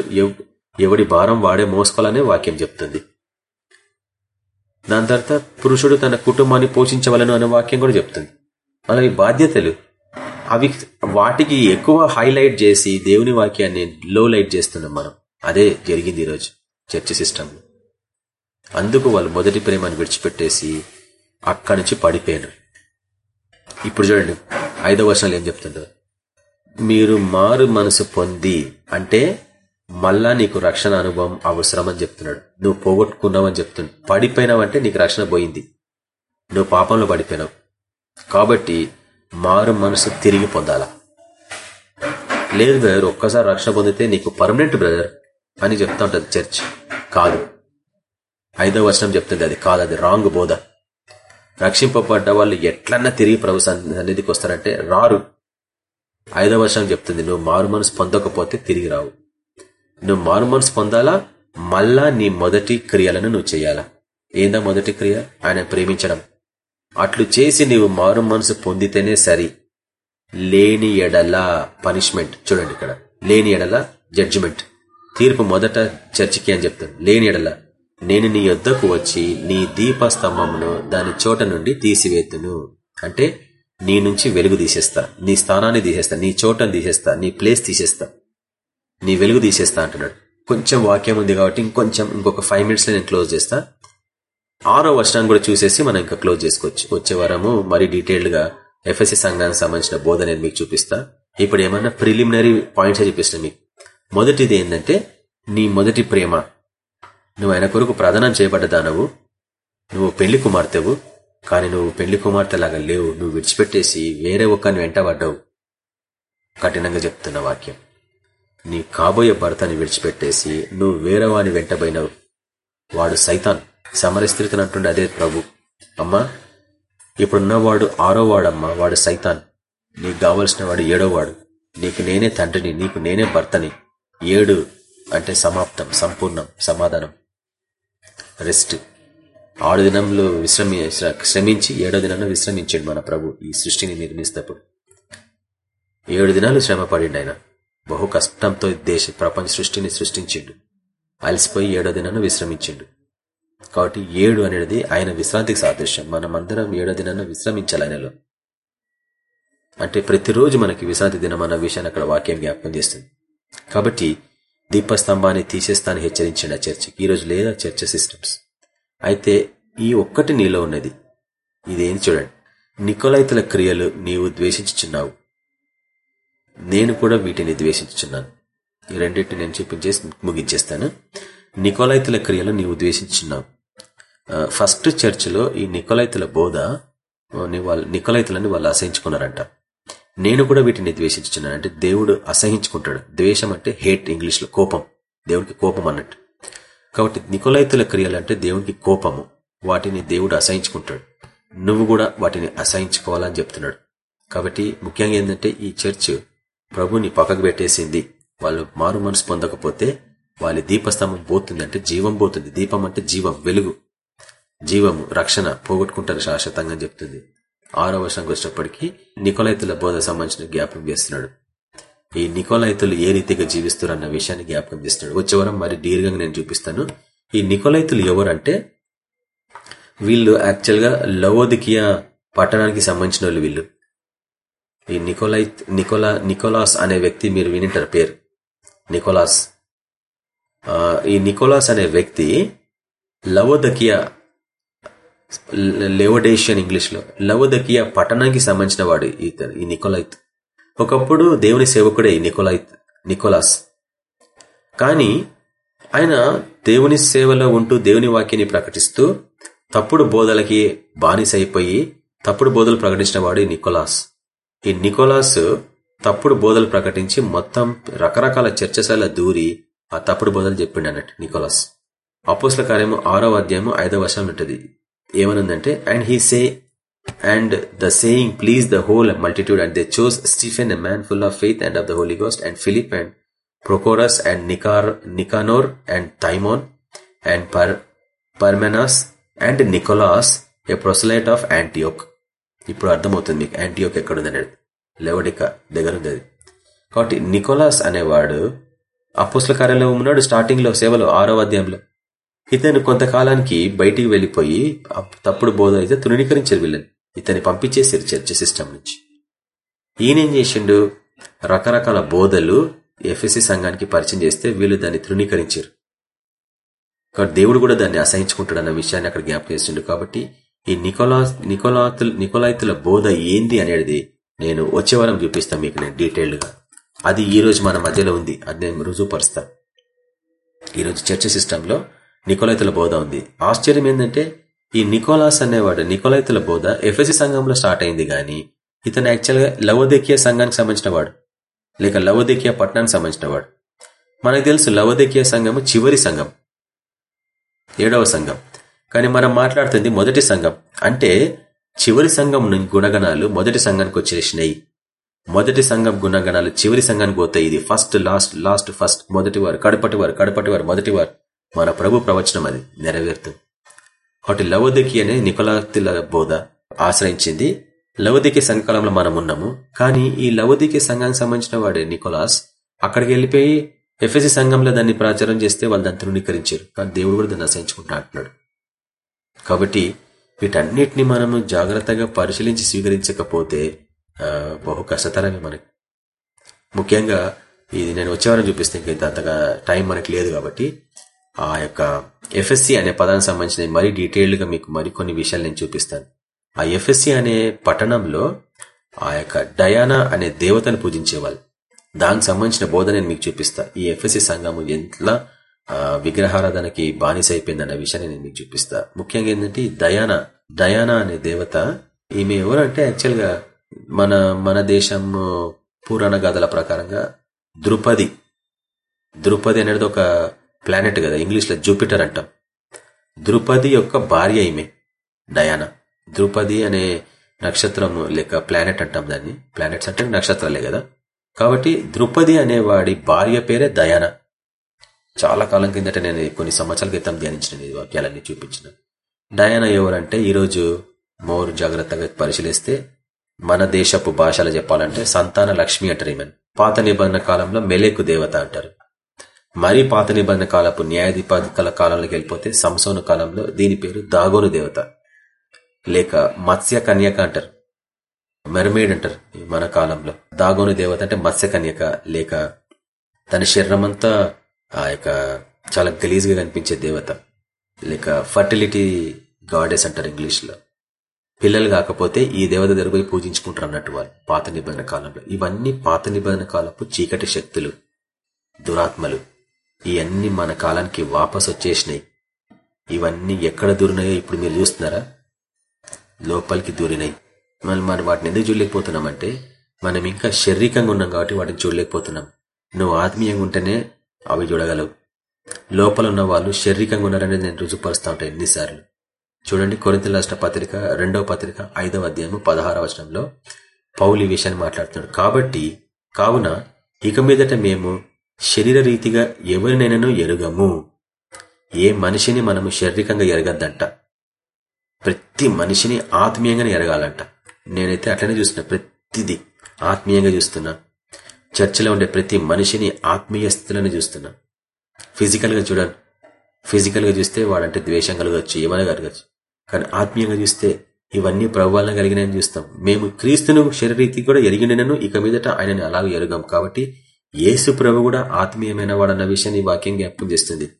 ఎవడి భారం వాడే మోసుకోవాలనే వాక్యం చెప్తుంది. దాని తర్వాత పురుషుడు తన కుటుంబాన్ని పోషించవలను అనే వాక్యం కూడా చెప్తుంది. అలా బాధ్యతలు అవి వాటికి ఎక్కువ హైలైట్ చేసి దేవుని వాక్యాన్ని లో లైట్ చేస్తున్నాం మనం. అదే జరిగింది ఈరోజు చర్చ సిస్టమ్ అందుకు వాళ్ళు మొదటి ప్రేమను విడిచిపెట్టేసి అక్కడి నుంచి పడిపోయాను ఇప్పుడు చూడండి ఐదో వర్షాలు ఏం చెప్తుండ్రు మీరు మారు మనసు పొంది అంటే మళ్ళా నీకు రక్షణ అనుభవం అవసరం అని చెప్తున్నాడు. నువ్వు పోగొట్టుకున్నావని చెప్తున్నాడు. పడిపోయినావంటే నీకు రక్షణ పోయింది. నువ్వు పాపంలో పడిపోయినావు. కాబట్టి మారు మనసు తిరిగి పొందాలా. లేదు బ్రదర్ ఒక్కసారి రక్షణ పొందితే నీకు పర్మనెంట్ బ్రదర్ అని చెప్తా ఉంటుంది చర్చ్. కాదు. ఐదో వర్షం చెప్తుంది అది. కాదు అది రాంగ్ బోధ. రక్షింపబడ్డ వాళ్ళు ఎట్లన్నా తిరిగి ప్రభు సన్నిధికి వస్తారంటే రారు. ఐదో వర్షం చెప్తుంది నువ్వు మారు మనసు పొందకపోతే తిరిగి రావు. నువ్వు మారు మనసు పొందాలా? మళ్ళా నీ మొదటి క్రియలను నువ్వు చేయాలా? ఏందా మొదటి క్రియ? ఆయన ప్రేమించడం. అట్లు చేసి నీవు మారు మనసు పొందితేనే సరి. లేని ఎడల పనిష్మెంట్. చూడండి ఇక్కడ. లేని ఎడల జడ్జిమెంట్. తీర్పు మొదట చర్చికి అని చెప్తాను లేని ఎడల. నేను నీ యొద్దకు వచ్చి నీ దీపస్తంభమును దాని చోట నుండి తీసివేతును. అంటే నీ నుంచి వెలుగు తీసేస్తా. నీ స్థానాన్ని తీసేస్తా. నీ చోటను తీసేస్తా. నీ ప్లేస్ తీసేస్తా. నీ వెలుగు తీసేస్తా అంటున్నాడు. కొంచెం వాక్యం ఉంది కాబట్టి ఇంకొంచెం ఇంకొక ఫైవ్ మినిట్స్లో నేను క్లోజ్ చేస్తా. ఆరో వర్షాన్ని కూడా చూసేసి మనం ఇంకా క్లోజ్ చేసుకోవచ్చు. వచ్చే వారము మరీ డీటెయిల్డ్గా ఎఫ్ఎస్సి సంఘానికి సంబంధించిన బోధ నేను మీకు చూపిస్తా. ఇప్పుడు ఏమన్నా ప్రిలిమినరీ పాయింట్స్ చూపిస్తాను మీకు. మొదటిది ఏంటంటే నీ మొదటి ప్రేమ. నువ్వు ఆయన కొరకు ప్రధానం చేయబడ్డదానవు నువ్వు పెళ్ళి కుమార్తెవు. కానీ నువ్వు పెళ్ళి కుమార్తెలాగా లేవు. నువ్వు విడిచిపెట్టేసి వేరే ఒక్కరిని వెంటబడ్డావు కఠినంగా చెప్తున్న వాక్యం. నీ కాబోయే భర్తని విడిచిపెట్టేసి నువ్వు వేరే వాని వెంటబోయినావు వాడు సైతాన్ సమరస్థితిని అంటుండే అదే ప్రభు. అమ్మా ఇప్పుడున్నవాడు ఆరో వాడమ్మా వాడు సైతాన్. నీకు కావలసిన వాడు ఏడో వాడు. నీకు నేనే తండ్రిని నీకు నేనే భర్తని. ఏడు అంటే సమాప్తం సంపూర్ణం సమాధానం. రెస్ట్. ఆరు దినంలో విశ్రమి శ్రమించి ఏడో దినంలో విశ్రమించాడు మన ప్రభు ఈ సృష్టిని నిర్మిస్తప్పుడు ఏడు దినాలు శ్రమ పడిండు ఆయన. బహు కష్టంతో దేశ ప్రపంచ సృష్టిని సృష్టించిండు. అలసిపోయి ఏడో దినాన్ని విశ్రమించిండు. కాబట్టి ఏడు అనేది ఆయన విశ్రాంతికి సాదృశ్యం. మనమందరం ఏడో దినాన్ని విశ్రమించాలి ఆయనలో అంటే ప్రతిరోజు మనకి విశ్రాంతి దినం అన్న విషయాన్ని అక్కడ వాక్యం జ్ఞాపకం చేస్తుంది. కాబట్టి దీపస్తంభాన్ని తీసేస్తాను హెచ్చరించండి ఆ చర్చికి ఈరోజు లేదా చర్చ సిస్టమ్స్. అయితే ఈ ఒక్కటి నీలో ఉన్నది. ఇదేం చూడండి. నికోలైతుల క్రియలు నీవు ద్వేషించుచున్నావు. నేను కూడా వీటిని ద్వేషించుచున్నాను. ఈ రెండింటిని నేను చూపించేసి ముగించేస్తాను. నికోలైతుల క్రియలు నీవు ద్వేషించున్నావు ఫస్ట్ చర్చిలో ఈ నికోలైతుల బోధ నికోలైతులని వాళ్ళు అసహించుకున్నారంట. నేను కూడా వీటిని ద్వేషించున్నాను అంటే దేవుడు అసహించుకుంటాడు. ద్వేషం అంటే హేట్ ఇంగ్లీష్లో కోపం. దేవుడికి కోపం అన్నట్టు. కాబట్టి నికోలైతుల క్రియలు అంటే దేవునికి కోపము. వాటిని దేవుడు అసహించుకుంటాడు. నువ్వు కూడా వాటిని అసహించుకోవాలని చెప్తున్నాడు. కాబట్టి ముఖ్యంగా ఏంటంటే ఈ చర్చ్ ప్రభుని పక్కకు పెట్టేసింది. వాళ్ళు మారు మనసు పొందకపోతే వాళ్ళ దీపస్తంభం పోతుంది అంటే జీవం పోతుంది. దీపం అంటే జీవం వెలుగు. జీవము రక్షణ పోగొట్టుకుంటారు శాశ్వతంగా చెప్తుంది. ఆరో వర్షంకి వచ్చేటప్పటికీ నికోలైతుల బోధ సంబంధించిన జ్ఞాపకం చేస్తున్నాడు. ఈ నికోలైతులు ఏ రీతిగా జీవిస్తారు అన్న విషయాన్ని జ్ఞాపకం చేస్తున్నాడు. వచ్చే వరం మరి దీర్ఘంగా నేను చూపిస్తాను. ఈ నికోలైతులు ఎవరంటే వీళ్ళు యాక్చువల్గా లవోదికియా పట్టణానికి సంబంధించిన వాళ్ళు వీళ్ళు. ఈ నికోలైత్ నికోలా నికోలాస్ అనే వ్యక్తి మీరు వినింటారు పేరు. నికోలాస్. ఈ నికోలాస్ అనే వ్యక్తి లవోదకియా లెవోడేషియన్ ఇంగ్లీష్లో లవోదకియా పట్టణానికి సంబంధించిన వాడు ఇతను ఈ నికోలైత్ ఒకప్పుడు దేవుని సేవకుడే ఈ నికోలైత్ నికోలాస్. కానీ ఆయన దేవుని సేవలో ఉంటూ దేవుని వాక్యాన్ని ప్రకటిస్తూ తప్పుడు బోధలకి బానిసైపోయి తప్పుడు బోధలు ప్రకటించిన వాడు నికోలాస్. ఈ నికోలాస్ తప్పుడు బోధలు ప్రకటించి మొత్తం రకరకాల చర్చశాల దూరి ఆ తప్పుడు బోధలు చెప్పిండు అన్నట్టు నికోలాస్. అపోస్ల కార్యము ఆరో అధ్యాయము ఐదో వర్షం ఉంటుంది. ఏమనుందంటే and he say and the saying please the whole multitude and they chose Stephen a man full of faith and of the Holy Ghost and Philip and Prochorus and Nicar Nicanor and Timon and Par Parmenas and Nicolas a proselyte of Antioch ఇప్పుడు అర్థమవుతుంది మీకు Antioch ఎక్కడుంది అనేది లెవడిక దగ్గర ఉంది అది కాబట్టి Nicholas అనేవాడు అపోస్ల కార్యంలో ఉన్నాడు స్టార్టింగ్లో సేవలో ఆరో అధ్యాయంలో. ఇతను కొంతకాలానికి బయటికి వెళ్ళిపోయి తప్పుడు బోధ అయితే తృణీకరించారు వీళ్ళని. ఇతన్ని పంపించేసారు చర్చ సిస్టమ్ నుంచి. ఈయనేం చేసిండు? రకరకాల బోధలు ఎఫ్ఎస్సి సంఘానికి పరిచయం చేస్తే వీళ్ళు దాన్ని తృణీకరించారు. కాబట్టి దేవుడు కూడా దాన్ని అసహించుకుంటాడు అన్న విషయాన్ని అక్కడ జ్ఞాపకం చేసిండు. కాబట్టి ఈ నికోలాస్ నికోలాతుల నికోలాయితుల బోధ ఏంది అనేది నేను వచ్చే వారం చూపిస్తాను మీకు నేను డీటెయిల్డ్గా. అది ఈ రోజు మన మధ్యలో ఉంది. అది నేను రుజువుపరుస్తా. ఈరోజు చర్చ సిస్టంలో నికోలైతుల బోధ ఉంది. ఆశ్చర్యం ఏంటంటే ఈ నికోలాస్ అనేవాడు నికోలైతుల బోధ ఎఫ్ఎస్సి సంఘంలో స్టార్ట్ అయింది కానీ ఇతను యాక్చువల్గా లవోదేకియా సంఘానికి సంబంధించిన వాడు. లేక లవోదేకియా పట్టణానికి సంబంధించిన వాడు. మనకు తెలుసు లవోదేకియా సంఘము చివరి సంఘం. ఏడవ సంఘం. కానీ మనం మాట్లాడుతుంది మొదటి సంఘం. అంటే చివరి సంఘం గుణగణాలు మొదటి సంఘానికి వచ్చేసినాయి. మొదటి సంఘం గుణగణాలు చివరి సంఘానికి పోతాయి. ఇది ఫస్ట్ లాస్ట్ లాస్ట్ ఫస్ట్ మొదటి వారు కడపటి వారు కడపటి వారు మొదటి వారు. మన ప్రభు ప్రవచనం అది నెరవేరుతుంది ఒకటి లవోదకి అనే నికోలాతిల బోధ ఆశ్రయించింది. లవోదికి సంఘకాలంలో మనం ఉన్నాము. కానీ ఈ లవోదికి సంఘానికి సంబంధించిన వాడే నికోలాస్ అక్కడికి వెళ్ళిపోయి ఎఫ్ఎస్సి సంఘంలో దాన్ని ప్రచారం చేస్తే వాళ్ళు దాన్ని తృణీకరించారు. కానీ దేవుడు కూడా దాన్ని అసహించుకుంటా అంటున్నాడు. కాబట్టి వీటన్నిటిని మనము జాగ్రత్తగా పరిశీలించి స్వీకరించకపోతే బహు కష్టతరమే మనకి. ముఖ్యంగా ఇది నేను వచ్చేవారని చూపిస్తే ఇంకా అంతగా టైం మనకి లేదు కాబట్టి ఆ యొక్క ఎఫ్ఎస్సి అనే పదానికి సంబంధించిన మరీ డీటెయిల్డ్గా మీకు మరికొన్ని విషయాలు నేను చూపిస్తాను. ఆ ఎఫ్ఎస్సి అనే పట్టణంలో ఆ యొక్క డయానా అనే దేవతను పూజించేవాళ్ళు. దానికి సంబంధించిన బోధ నేను మీకు చూపిస్తా. ఈ ఎఫ్ఎస్సి సంఘము ఎంత విగ్రహారాధనకి బానిస అయిపోయిందన్న విషయాన్ని నేను మీకు చూపిస్తా. ముఖ్యంగా ఏంటంటే దయానా దయానా అనే దేవత ఈమె ఎవరంటే యాక్చువల్గా మన మన దేశం పురాణ గాథల ప్రకారంగా ద్రుపది. ద్రుపది అనేది ఒక ప్లానెట్ కదా ఇంగ్లీష్లో జూపిటర్ అంటాం. ద్రుపది యొక్క భార్య ఈమె డయానా ద్రుపది అనే నక్షత్రం లేక ప్లానెట్ అంటాం దాన్ని. ప్లానెట్స్ అంటే నక్షత్రాలే కదా. కాబట్టి ద్రుపది అనేవాడి భార్య పేరే దయానా. చాలా కాలం కిందట నేను కొన్ని సంవత్సరాల క్రితం ధ్యానించిన ఈ వాక్యాలన్నీ చూపించిన. డయానా ఎవరంటే ఈరోజు మోర్ జాగ్రత్తగా పరిశీలిస్తే మన దేశపు భాషలు చెప్పాలంటే సంతాన లక్ష్మి అంటారు ఈమెన్. పాత నిబంధన కాలంలో మెలేకు దేవత అంటారు. మరీ పాత నిబంధన కాలపు న్యాయాధిపతికల కాలంలోకి వెళ్ళిపోతే సంసోను కాలంలో దీని పేరు దాగోను దేవత. లేక మత్స్య కన్యక అంటారు. మెర్మేడ్ అంటారు మన కాలంలో. దాగోను దేవత అంటే మత్స్య కన్యక లేక తన శరీరం అంతా ఆ యొక్క చాలా గలీజ్గా కనిపించే దేవత. లేక ఫర్టిలిటీ గాడెస్ అంటారు ఇంగ్లీష్లో. పిల్లలు కాకపోతే ఈ దేవత దగ్గర పోయి పూజించుకుంటారు అన్నట్టు వాళ్ళు పాత నిబంధన కాలంలో. ఇవన్నీ పాత నిబంధన కాలపు చీకటి శక్తులు దురాత్మలు. ఇవన్నీ మన కాలానికి వాపస్ వచ్చేసినాయి. ఇవన్నీ ఎక్కడ దూరినాయో ఇప్పుడు మీరు చూస్తున్నారా? లోపలికి దూరినాయి. మళ్ళీ మనం వాటిని ఎందుకు చూడలేకపోతున్నామంటే మనం ఇంకా శారీరకంగా ఉన్నాం కాబట్టి వాటిని చూడలేకపోతున్నాం. నువ్వు ఆత్మీయంగా ఉంటేనే అవి చూడగలవు. లోపల ఉన్న వాళ్ళు శారీరకంగా ఉన్నారనేది నేను రుజుపరుస్తూ ఉంటాను ఎన్నిసార్లు. చూడండి కొరింత రాష్ట్ర పత్రిక రెండవ పత్రిక ఐదవ అధ్యాయము పదహార వచనంలో పౌలి విషయాన్ని మాట్లాడుతున్నాడు. కాబట్టి కావున ఇక మీదట మేము శరీర రీతిగా ఎవరినైనాను ఎరుగము. ఏ మనిషిని మనము శారీరకంగా ఎరగద్దంట. ప్రతి మనిషిని ఆత్మీయంగానే ఎరగాలంట. నేనైతే అట్లనే చూస్తున్నా. ప్రతిదీ ఆత్మీయంగా చూస్తున్నా. చర్చిలో ఉండే ప్రతి మనిషిని ఆత్మీయ స్థితులను చూస్తున్నా. ఫిజికల్గా చూడండి ఫిజికల్గా చూస్తే వాడంటే ద్వేషం కలగచ్చు ఏమైనా కలగచ్చు. కానీ ఆత్మీయంగా చూస్తే ఇవన్నీ ప్రభువాలను కలిగినాయని చూస్తాం. మేము క్రీస్తును శరీరీతి కూడా ఎరిగినను ఇక మీదట ఆయనని అలాగే ఎరుగాం. కాబట్టి యేసు ప్రభు కూడా ఆత్మీయమైన వాడన్న విషయాన్ని వాక్యం జ్ఞాపకం చేస్తుంది.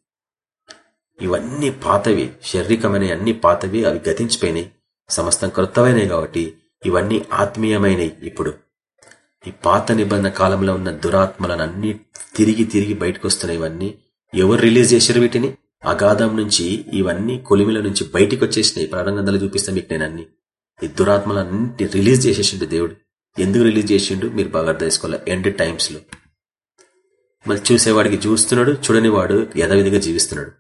ఇవన్నీ పాతవి శారీరకమైన అన్ని పాతవి అవి గతించిపోయినాయి. సమస్తం కృతమైనవి కాబట్టి ఇవన్నీ ఆత్మీయమైనవి ఇప్పుడు. ఈ పాత నిబంధన కాలంలో ఉన్న దురాత్మలను అన్ని తిరిగి తిరిగి బయటకు వస్తున్నాయి ఇవన్నీ. ఎవరు రిలీజ్ చేశారు వీటిని? అగాధం నుంచి ఇవన్నీ కొలిమిల నుంచి బయటికి వచ్చేసినాయి ప్రారంభంలో చూపిస్తాను మీకు నేను అన్ని. ఈ దురాత్మలన్నింటి రిలీజ్ చేసేసిండు దేవుడు. ఎందుకు రిలీజ్ చేసిండు? మీరు బాగా అర్థం చేసుకోవాలి. ఎండ్ టైమ్స్లో మళ్ళీ చూసేవాడికి చూస్తున్నాడు చూడని వాడు యథవిధిగా జీవిస్తున్నాడు.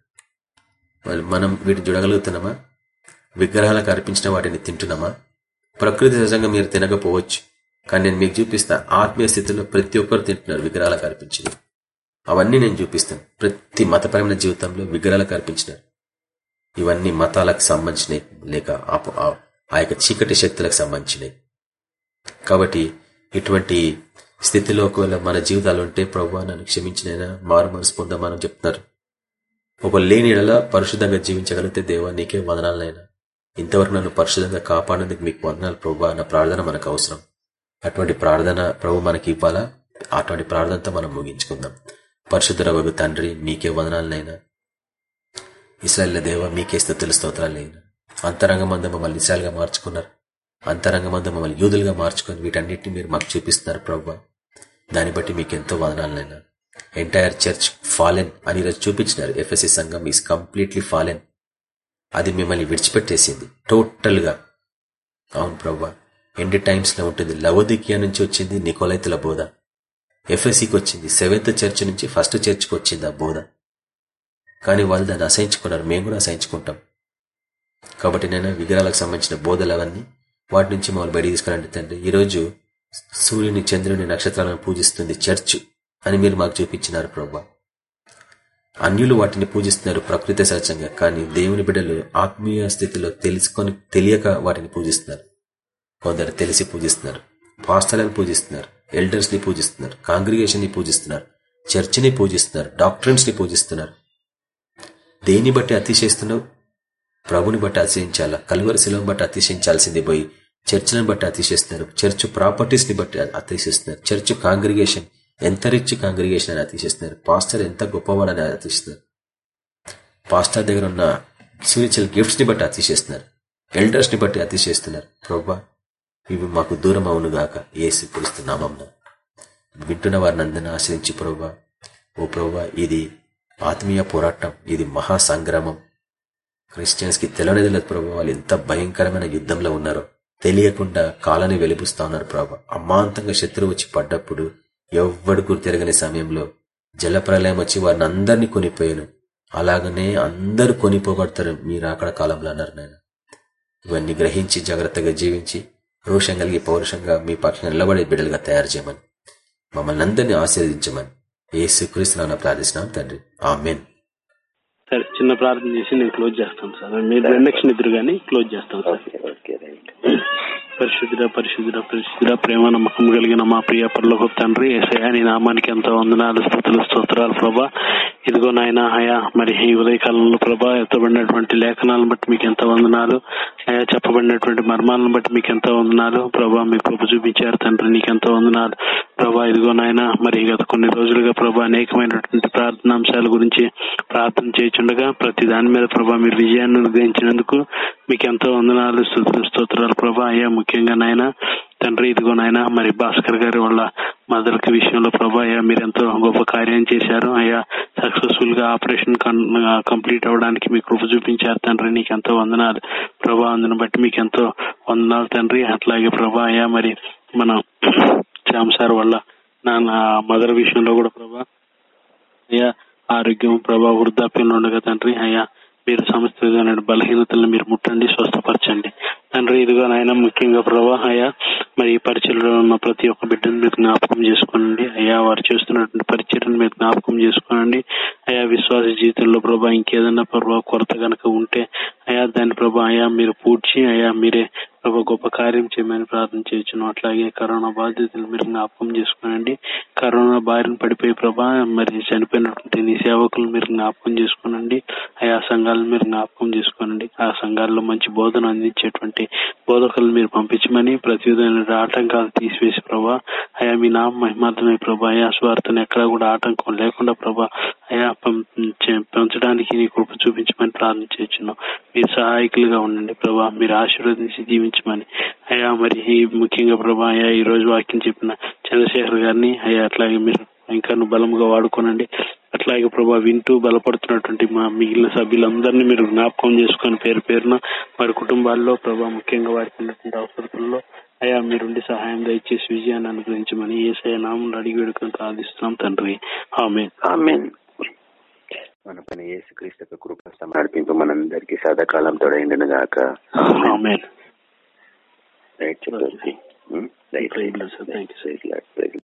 మనం వీటిని చూడగలుగుతున్నామా? విగ్రహాలకు అర్పించిన వాటిని తింటున్నామా? ప్రకృతి సహజంగా మీరు తినకపోవచ్చు. కానీ నేను మీకు చూపిస్తా. ఆత్మీయ స్థితిలో ప్రతి ఒక్కరు తింటున్నారు విగ్రహాలకు అర్పించింది. అవన్నీ నేను చూపిస్తాను. ప్రతి మతపరమైన జీవితంలో విగ్రహాలకు అర్పించినారు. ఇవన్నీ మతాలకు సంబంధించినవి లేక ఆ యొక్క చీకటి శక్తులకు సంబంధించినవి. కాబట్టి ఇటువంటి స్థితిలో ఒకవేళ మన జీవితాలు ఉంటే ప్రభు నన్ను క్షమించినైనా మారు మనసు పొందమని చెప్తున్నారు. ఒక లేని ఎడలా పరిశుద్ధంగా జీవించగలిగితే దేవా నీకే వదనాలనైనా. ఇంతవరకు నన్ను పరిశుద్ధంగా కాపాడేందుకు మీకు వందనాలు ప్రభు అన్న ప్రార్థన మనకు అవసరం. అటువంటి ప్రార్థన ప్రభు మనకి ఇవ్వాలా? అటువంటి ప్రార్థనతో మనం ముగించుకుందాం. పరిశుద్ధ వగు తండ్రి మీకే వదనాలనైనా. ఇస్రాయల్ దేవ మీకే స్థుతుల స్తోత్రాలైనా అంతరంగమందు మమ్మల్ని ఇస్రాయల్గా మార్చుకున్నారు. అంతరంగమందు మమ్మల్ని యూదులుగా మార్చుకొని వీటన్నిటిని మీరు మాకు చూపిస్తున్నారు ప్రభు. దాన్ని బట్టి మీకు ఎంతో వదనాలనైనా. ఎంటైర్ చర్చ్ ఫాలెన్ అని ఈరోజు చూపించినారు. ఎఫ్ఎస్సి సంఘం ఈస్ కంప్లీట్లీ ఫాలెన్. అది మిమ్మల్ని విడిచిపెట్టేసింది. టోటల్గా. అవును ప్రభా. ఎండ్ టైమ్స్లో ఉంటుంది. లవోదికియా నుంచి వచ్చింది నికోలైతుల బోధ. ఎఫ్ఎస్సికి వచ్చింది. సెవెంత్ చర్చ్ నుంచి ఫస్ట్ చర్చ్కి వచ్చింది ఆ బోధ. కానీ వాళ్ళు దాన్ని అసహించుకున్నారు. మేము కూడా అసహించుకుంటాం. కాబట్టి నేను విగ్రహాలకు సంబంధించిన బోధలు అవన్నీ వాటి నుంచి మమ్మల్ని బయట తీసుకురండి తండ్రి. ఈరోజు సూర్యుని చంద్రుని నక్షత్రాలను పూజిస్తుంది చర్చ్ అని మీరు మాకు చూపించినారు ప్రభా. అన్యులు వాటిని పూజిస్తున్నారు ప్రకృతి సహజంగా. కానీ దేవుని బిడ్డలు ఆత్మీయ స్థితిలో తెలుసుకొని తెలియక వాటిని పూజిస్తున్నారు. కొందరు తెలిసి పూజిస్తున్నారు. పాస్టర్లను పూజిస్తున్నారు. ఎల్డర్స్ని పూజిస్తున్నారు. కాంగ్రిగేషన్ని పూజిస్తున్నారు. చర్చిని పూజిస్తున్నారు. డాక్టర్స్ని పూజిస్తున్నారు. దేని బట్టి అతిశయిస్తున్నావు? ప్రభుని బట్టి అతిశయించాలా? కలువరి శిలం బట్టి అతిశయించాల్సింది పోయి చర్చిలను బట్టి అతిశయిస్తున్నారు. చర్చ్ ప్రాపర్టీస్ని బట్టి అతిశయిస్తున్నారు. చర్చ్ కాంగ్రిగేషన్ ఎంత రిచ్ కాంగ్రిగేషన్ అని అతిశయిస్తున్నారు. పాస్టర్ ఎంత గొప్పవాడని అతిశిస్తున్నారు పాస్టర్ దగ్గర ఉన్న స్పిరిచువల్ గిఫ్ట్స్ని బట్టి అతిశయిస్తున్నారు. ఎల్డర్స్ని బట్టి అతిశయిస్తున్నారు. ప్రభా ఇవి మాకు దూరం అవునుగాక ఏసు ఏసి పిలుస్తున్నామమ్మ వింటున్న వారిని అందరినీ ఆశ్రయించి ప్రవ్వా ఓ ప్రవ్వా ఇది ఆత్మీయ పోరాటం ఇది మహా సంగ్రామం క్రిస్టియన్స్కి కి ప్రభు వాళ్ళు ఎంత భయంకరమైన యుద్ధంలో ఉన్నారో. తెలియకుండా కాలని వెలిపిస్తా ఉన్నారు ప్రభు అమాంతంగా శత్రువు వచ్చి పడ్డప్పుడు ఎవ్వడు గురి తిరగని సమయంలో జలప్రలయం వచ్చి వారిని అందరినీ కొనిపోయాను. అలాగనే అందరూ కొనిపోగొడతారు. మీరు అక్కడ కాలంలో అన్నారు నాయన. ఇవన్నీ గ్రహించి జాగ్రత్తగా జీవించి రోషం కలిగి పౌరుషంగా మీ పక్షంగా నిలబడే బిడ్డలుగా తయారు చేయమని మమ్మల్ని అందరినీ ఆశీర్వదించమని ఏ శ్రీకృష్ణ ప్రార్థిస్తున్నాం తండ్రి. ఆ మెయిన్ సరే చిన్న ప్రార్థన చేసి నేను క్లోజ్ చేస్తాను సార్. మీరు నెక్స్ట్ నిద్ర కానీ క్లోజ్ చేస్తాను సార్. పరిశుద్ధుడ పరిశుద్ధుడ పరిశుద్ధుడ ప్రేమ నమ్మకం కలిగిన మా ప్రియ పర్లకు తండ్రి ఏసయా నీ నామానికి ఎంతో వందనాలు స్థుతులు స్తోత్రాలు ప్రభా. ఇదిగో నాయన హయా మరి ఈ ఉదయకాలంలో ప్రభా ఎత్తబడినటువంటి లేఖనాలను బట్టి మీకు ఎంత వందనాలు. చెప్పబడినటువంటి మర్మాలను బట్టి మీకు ఎంతో వందనాలు. ప్రభా మీ ప్రభు చూపించారు. తండ్రి నీకు ఎంతో వందనాలు. ప్రభా ఇదిగో నాయన మరి గత కొన్ని రోజులుగా ప్రభా అనేకమైనటువంటి ప్రార్థనాంశాల గురించి ప్రార్థన చేయించుండగా ప్రతి దాని మీద ప్రభా మీరు విజయాన్ని నిర్ణయించినందుకు మీకు ఎంతో వందనాలు స్తోత్రాలు. ప్రభా అయ్యా ముఖ్యంగా నాయన తండ్రి ఇదిగో నాయన మరి భాస్కర్ గారి వాళ్ళ మదర్కి విషయంలో ప్రభా అయ్యా మీరు ఎంతో గొప్ప కార్యం చేశారు. అయ్యా సక్సెస్ఫుల్గా ఆపరేషన్ కంప్లీట్ అవడానికి మీకు కృప చూపించారు తండ్రి. నీకు ఎంతో వందనాలు. ప్రభా అందుని బట్టి మీకు ఎంతో వందనాలు తండ్రి. అట్లాగే ప్రభా అయ్యా మరి మన శ్యామ్ సార్ వల్ల నాన్న మదర్ విషయంలో కూడా ప్రభా అయ్యా ఆరోగ్యం ప్రభా వృద్ధాప్యంలో ఉండగా తండ్రి. అయ్యా మీరు సమస్త బలహీనతలను మీరు ముట్టండి స్వస్థపరచండి. తండ్రి ఇదిగో నాయన ముఖ్యంగా ప్రభా అయ్యా మరి ఈ పరిచయలో ఉన్న ప్రతి ఒక్క బిడ్డను మీరు జ్ఞాపకం చేసుకోనండి. అయ్యా వారు చేస్తున్నటువంటి పరిచయను మీరు జ్ఞాపకం చేసుకోనండి. అయ్యా విశ్వాస జీవితంలో ప్రభా ఇంకేదన్నా ప్రభా కొరత గనక ఉంటే అయ్యా దాని ప్రభా అయ్యా మీరు పూడ్చి అయ్యా మీరే ప్రభా గొప్ప కార్యం చేయమని ప్రార్థన చేయొచ్చును అట్లాగే కరోనా బాధితులు మీరు జ్ఞాపకం చేసుకోనండి. కరోనా బారిన పడిపోయి ప్రభా మరి చనిపోయినటువంటి నీ సేవకులు మీరు జ్ఞాపకం చేసుకోనండి. ఆయా సంఘాలను మీరు జ్ఞాపకం చేసుకోనండి. ఆ సంఘాల్లో మంచి బోధన అందించేటువంటి బోధకులను మీరు పంపించమని ప్రతి విధమైన ఆటంకాలు తీసివేసి ప్రభా అయా మీ నామ మహిమార్థమై ప్రభా అయా స్వార్థను ఎక్కడా కూడా ఆటంకం లేకుండా ప్రభా అయా పెంచడానికి నీ కృప చూపించమని ప్రార్థించున్నాం మీరు సహాయకులుగా ఉండండి ప్రభా మీరు ఆశీర్వదించి జీవించమని. అయా మరి ముఖ్యంగా ప్రభా అయా ఈ రోజు వాక్యం చెప్పిన చంద్రశేఖర్ గారిని అయ్యా అట్లాగే మీరు ఇంకా బలముగా వాడుకోనండి. అట్లాగే ప్రభా వింటూ బలపడుతున్నటువంటి మా మిగిలిన సభ్యులందరినీ మీరు జ్ఞాపకం చేసుకొని పేరు పేరున వారి కుటుంబాల్లో ప్రభా ముఖ్యంగా వారికి ఉన్నటువంటి అవసరతల్లో అయా మీరుండి సహాయం దయచేసి విజయాన్ని అనుగ్రహించమని ఏసయ నామం అడిగి వేడుకొని ప్రార్థిస్తున్నాం తండ్రి. ఆమె మన పని యేసుక్రీస్తు కృప నడిపింపు మనందరికీ సదాకాలం తోడైండును గాక. Right thank you lord, praise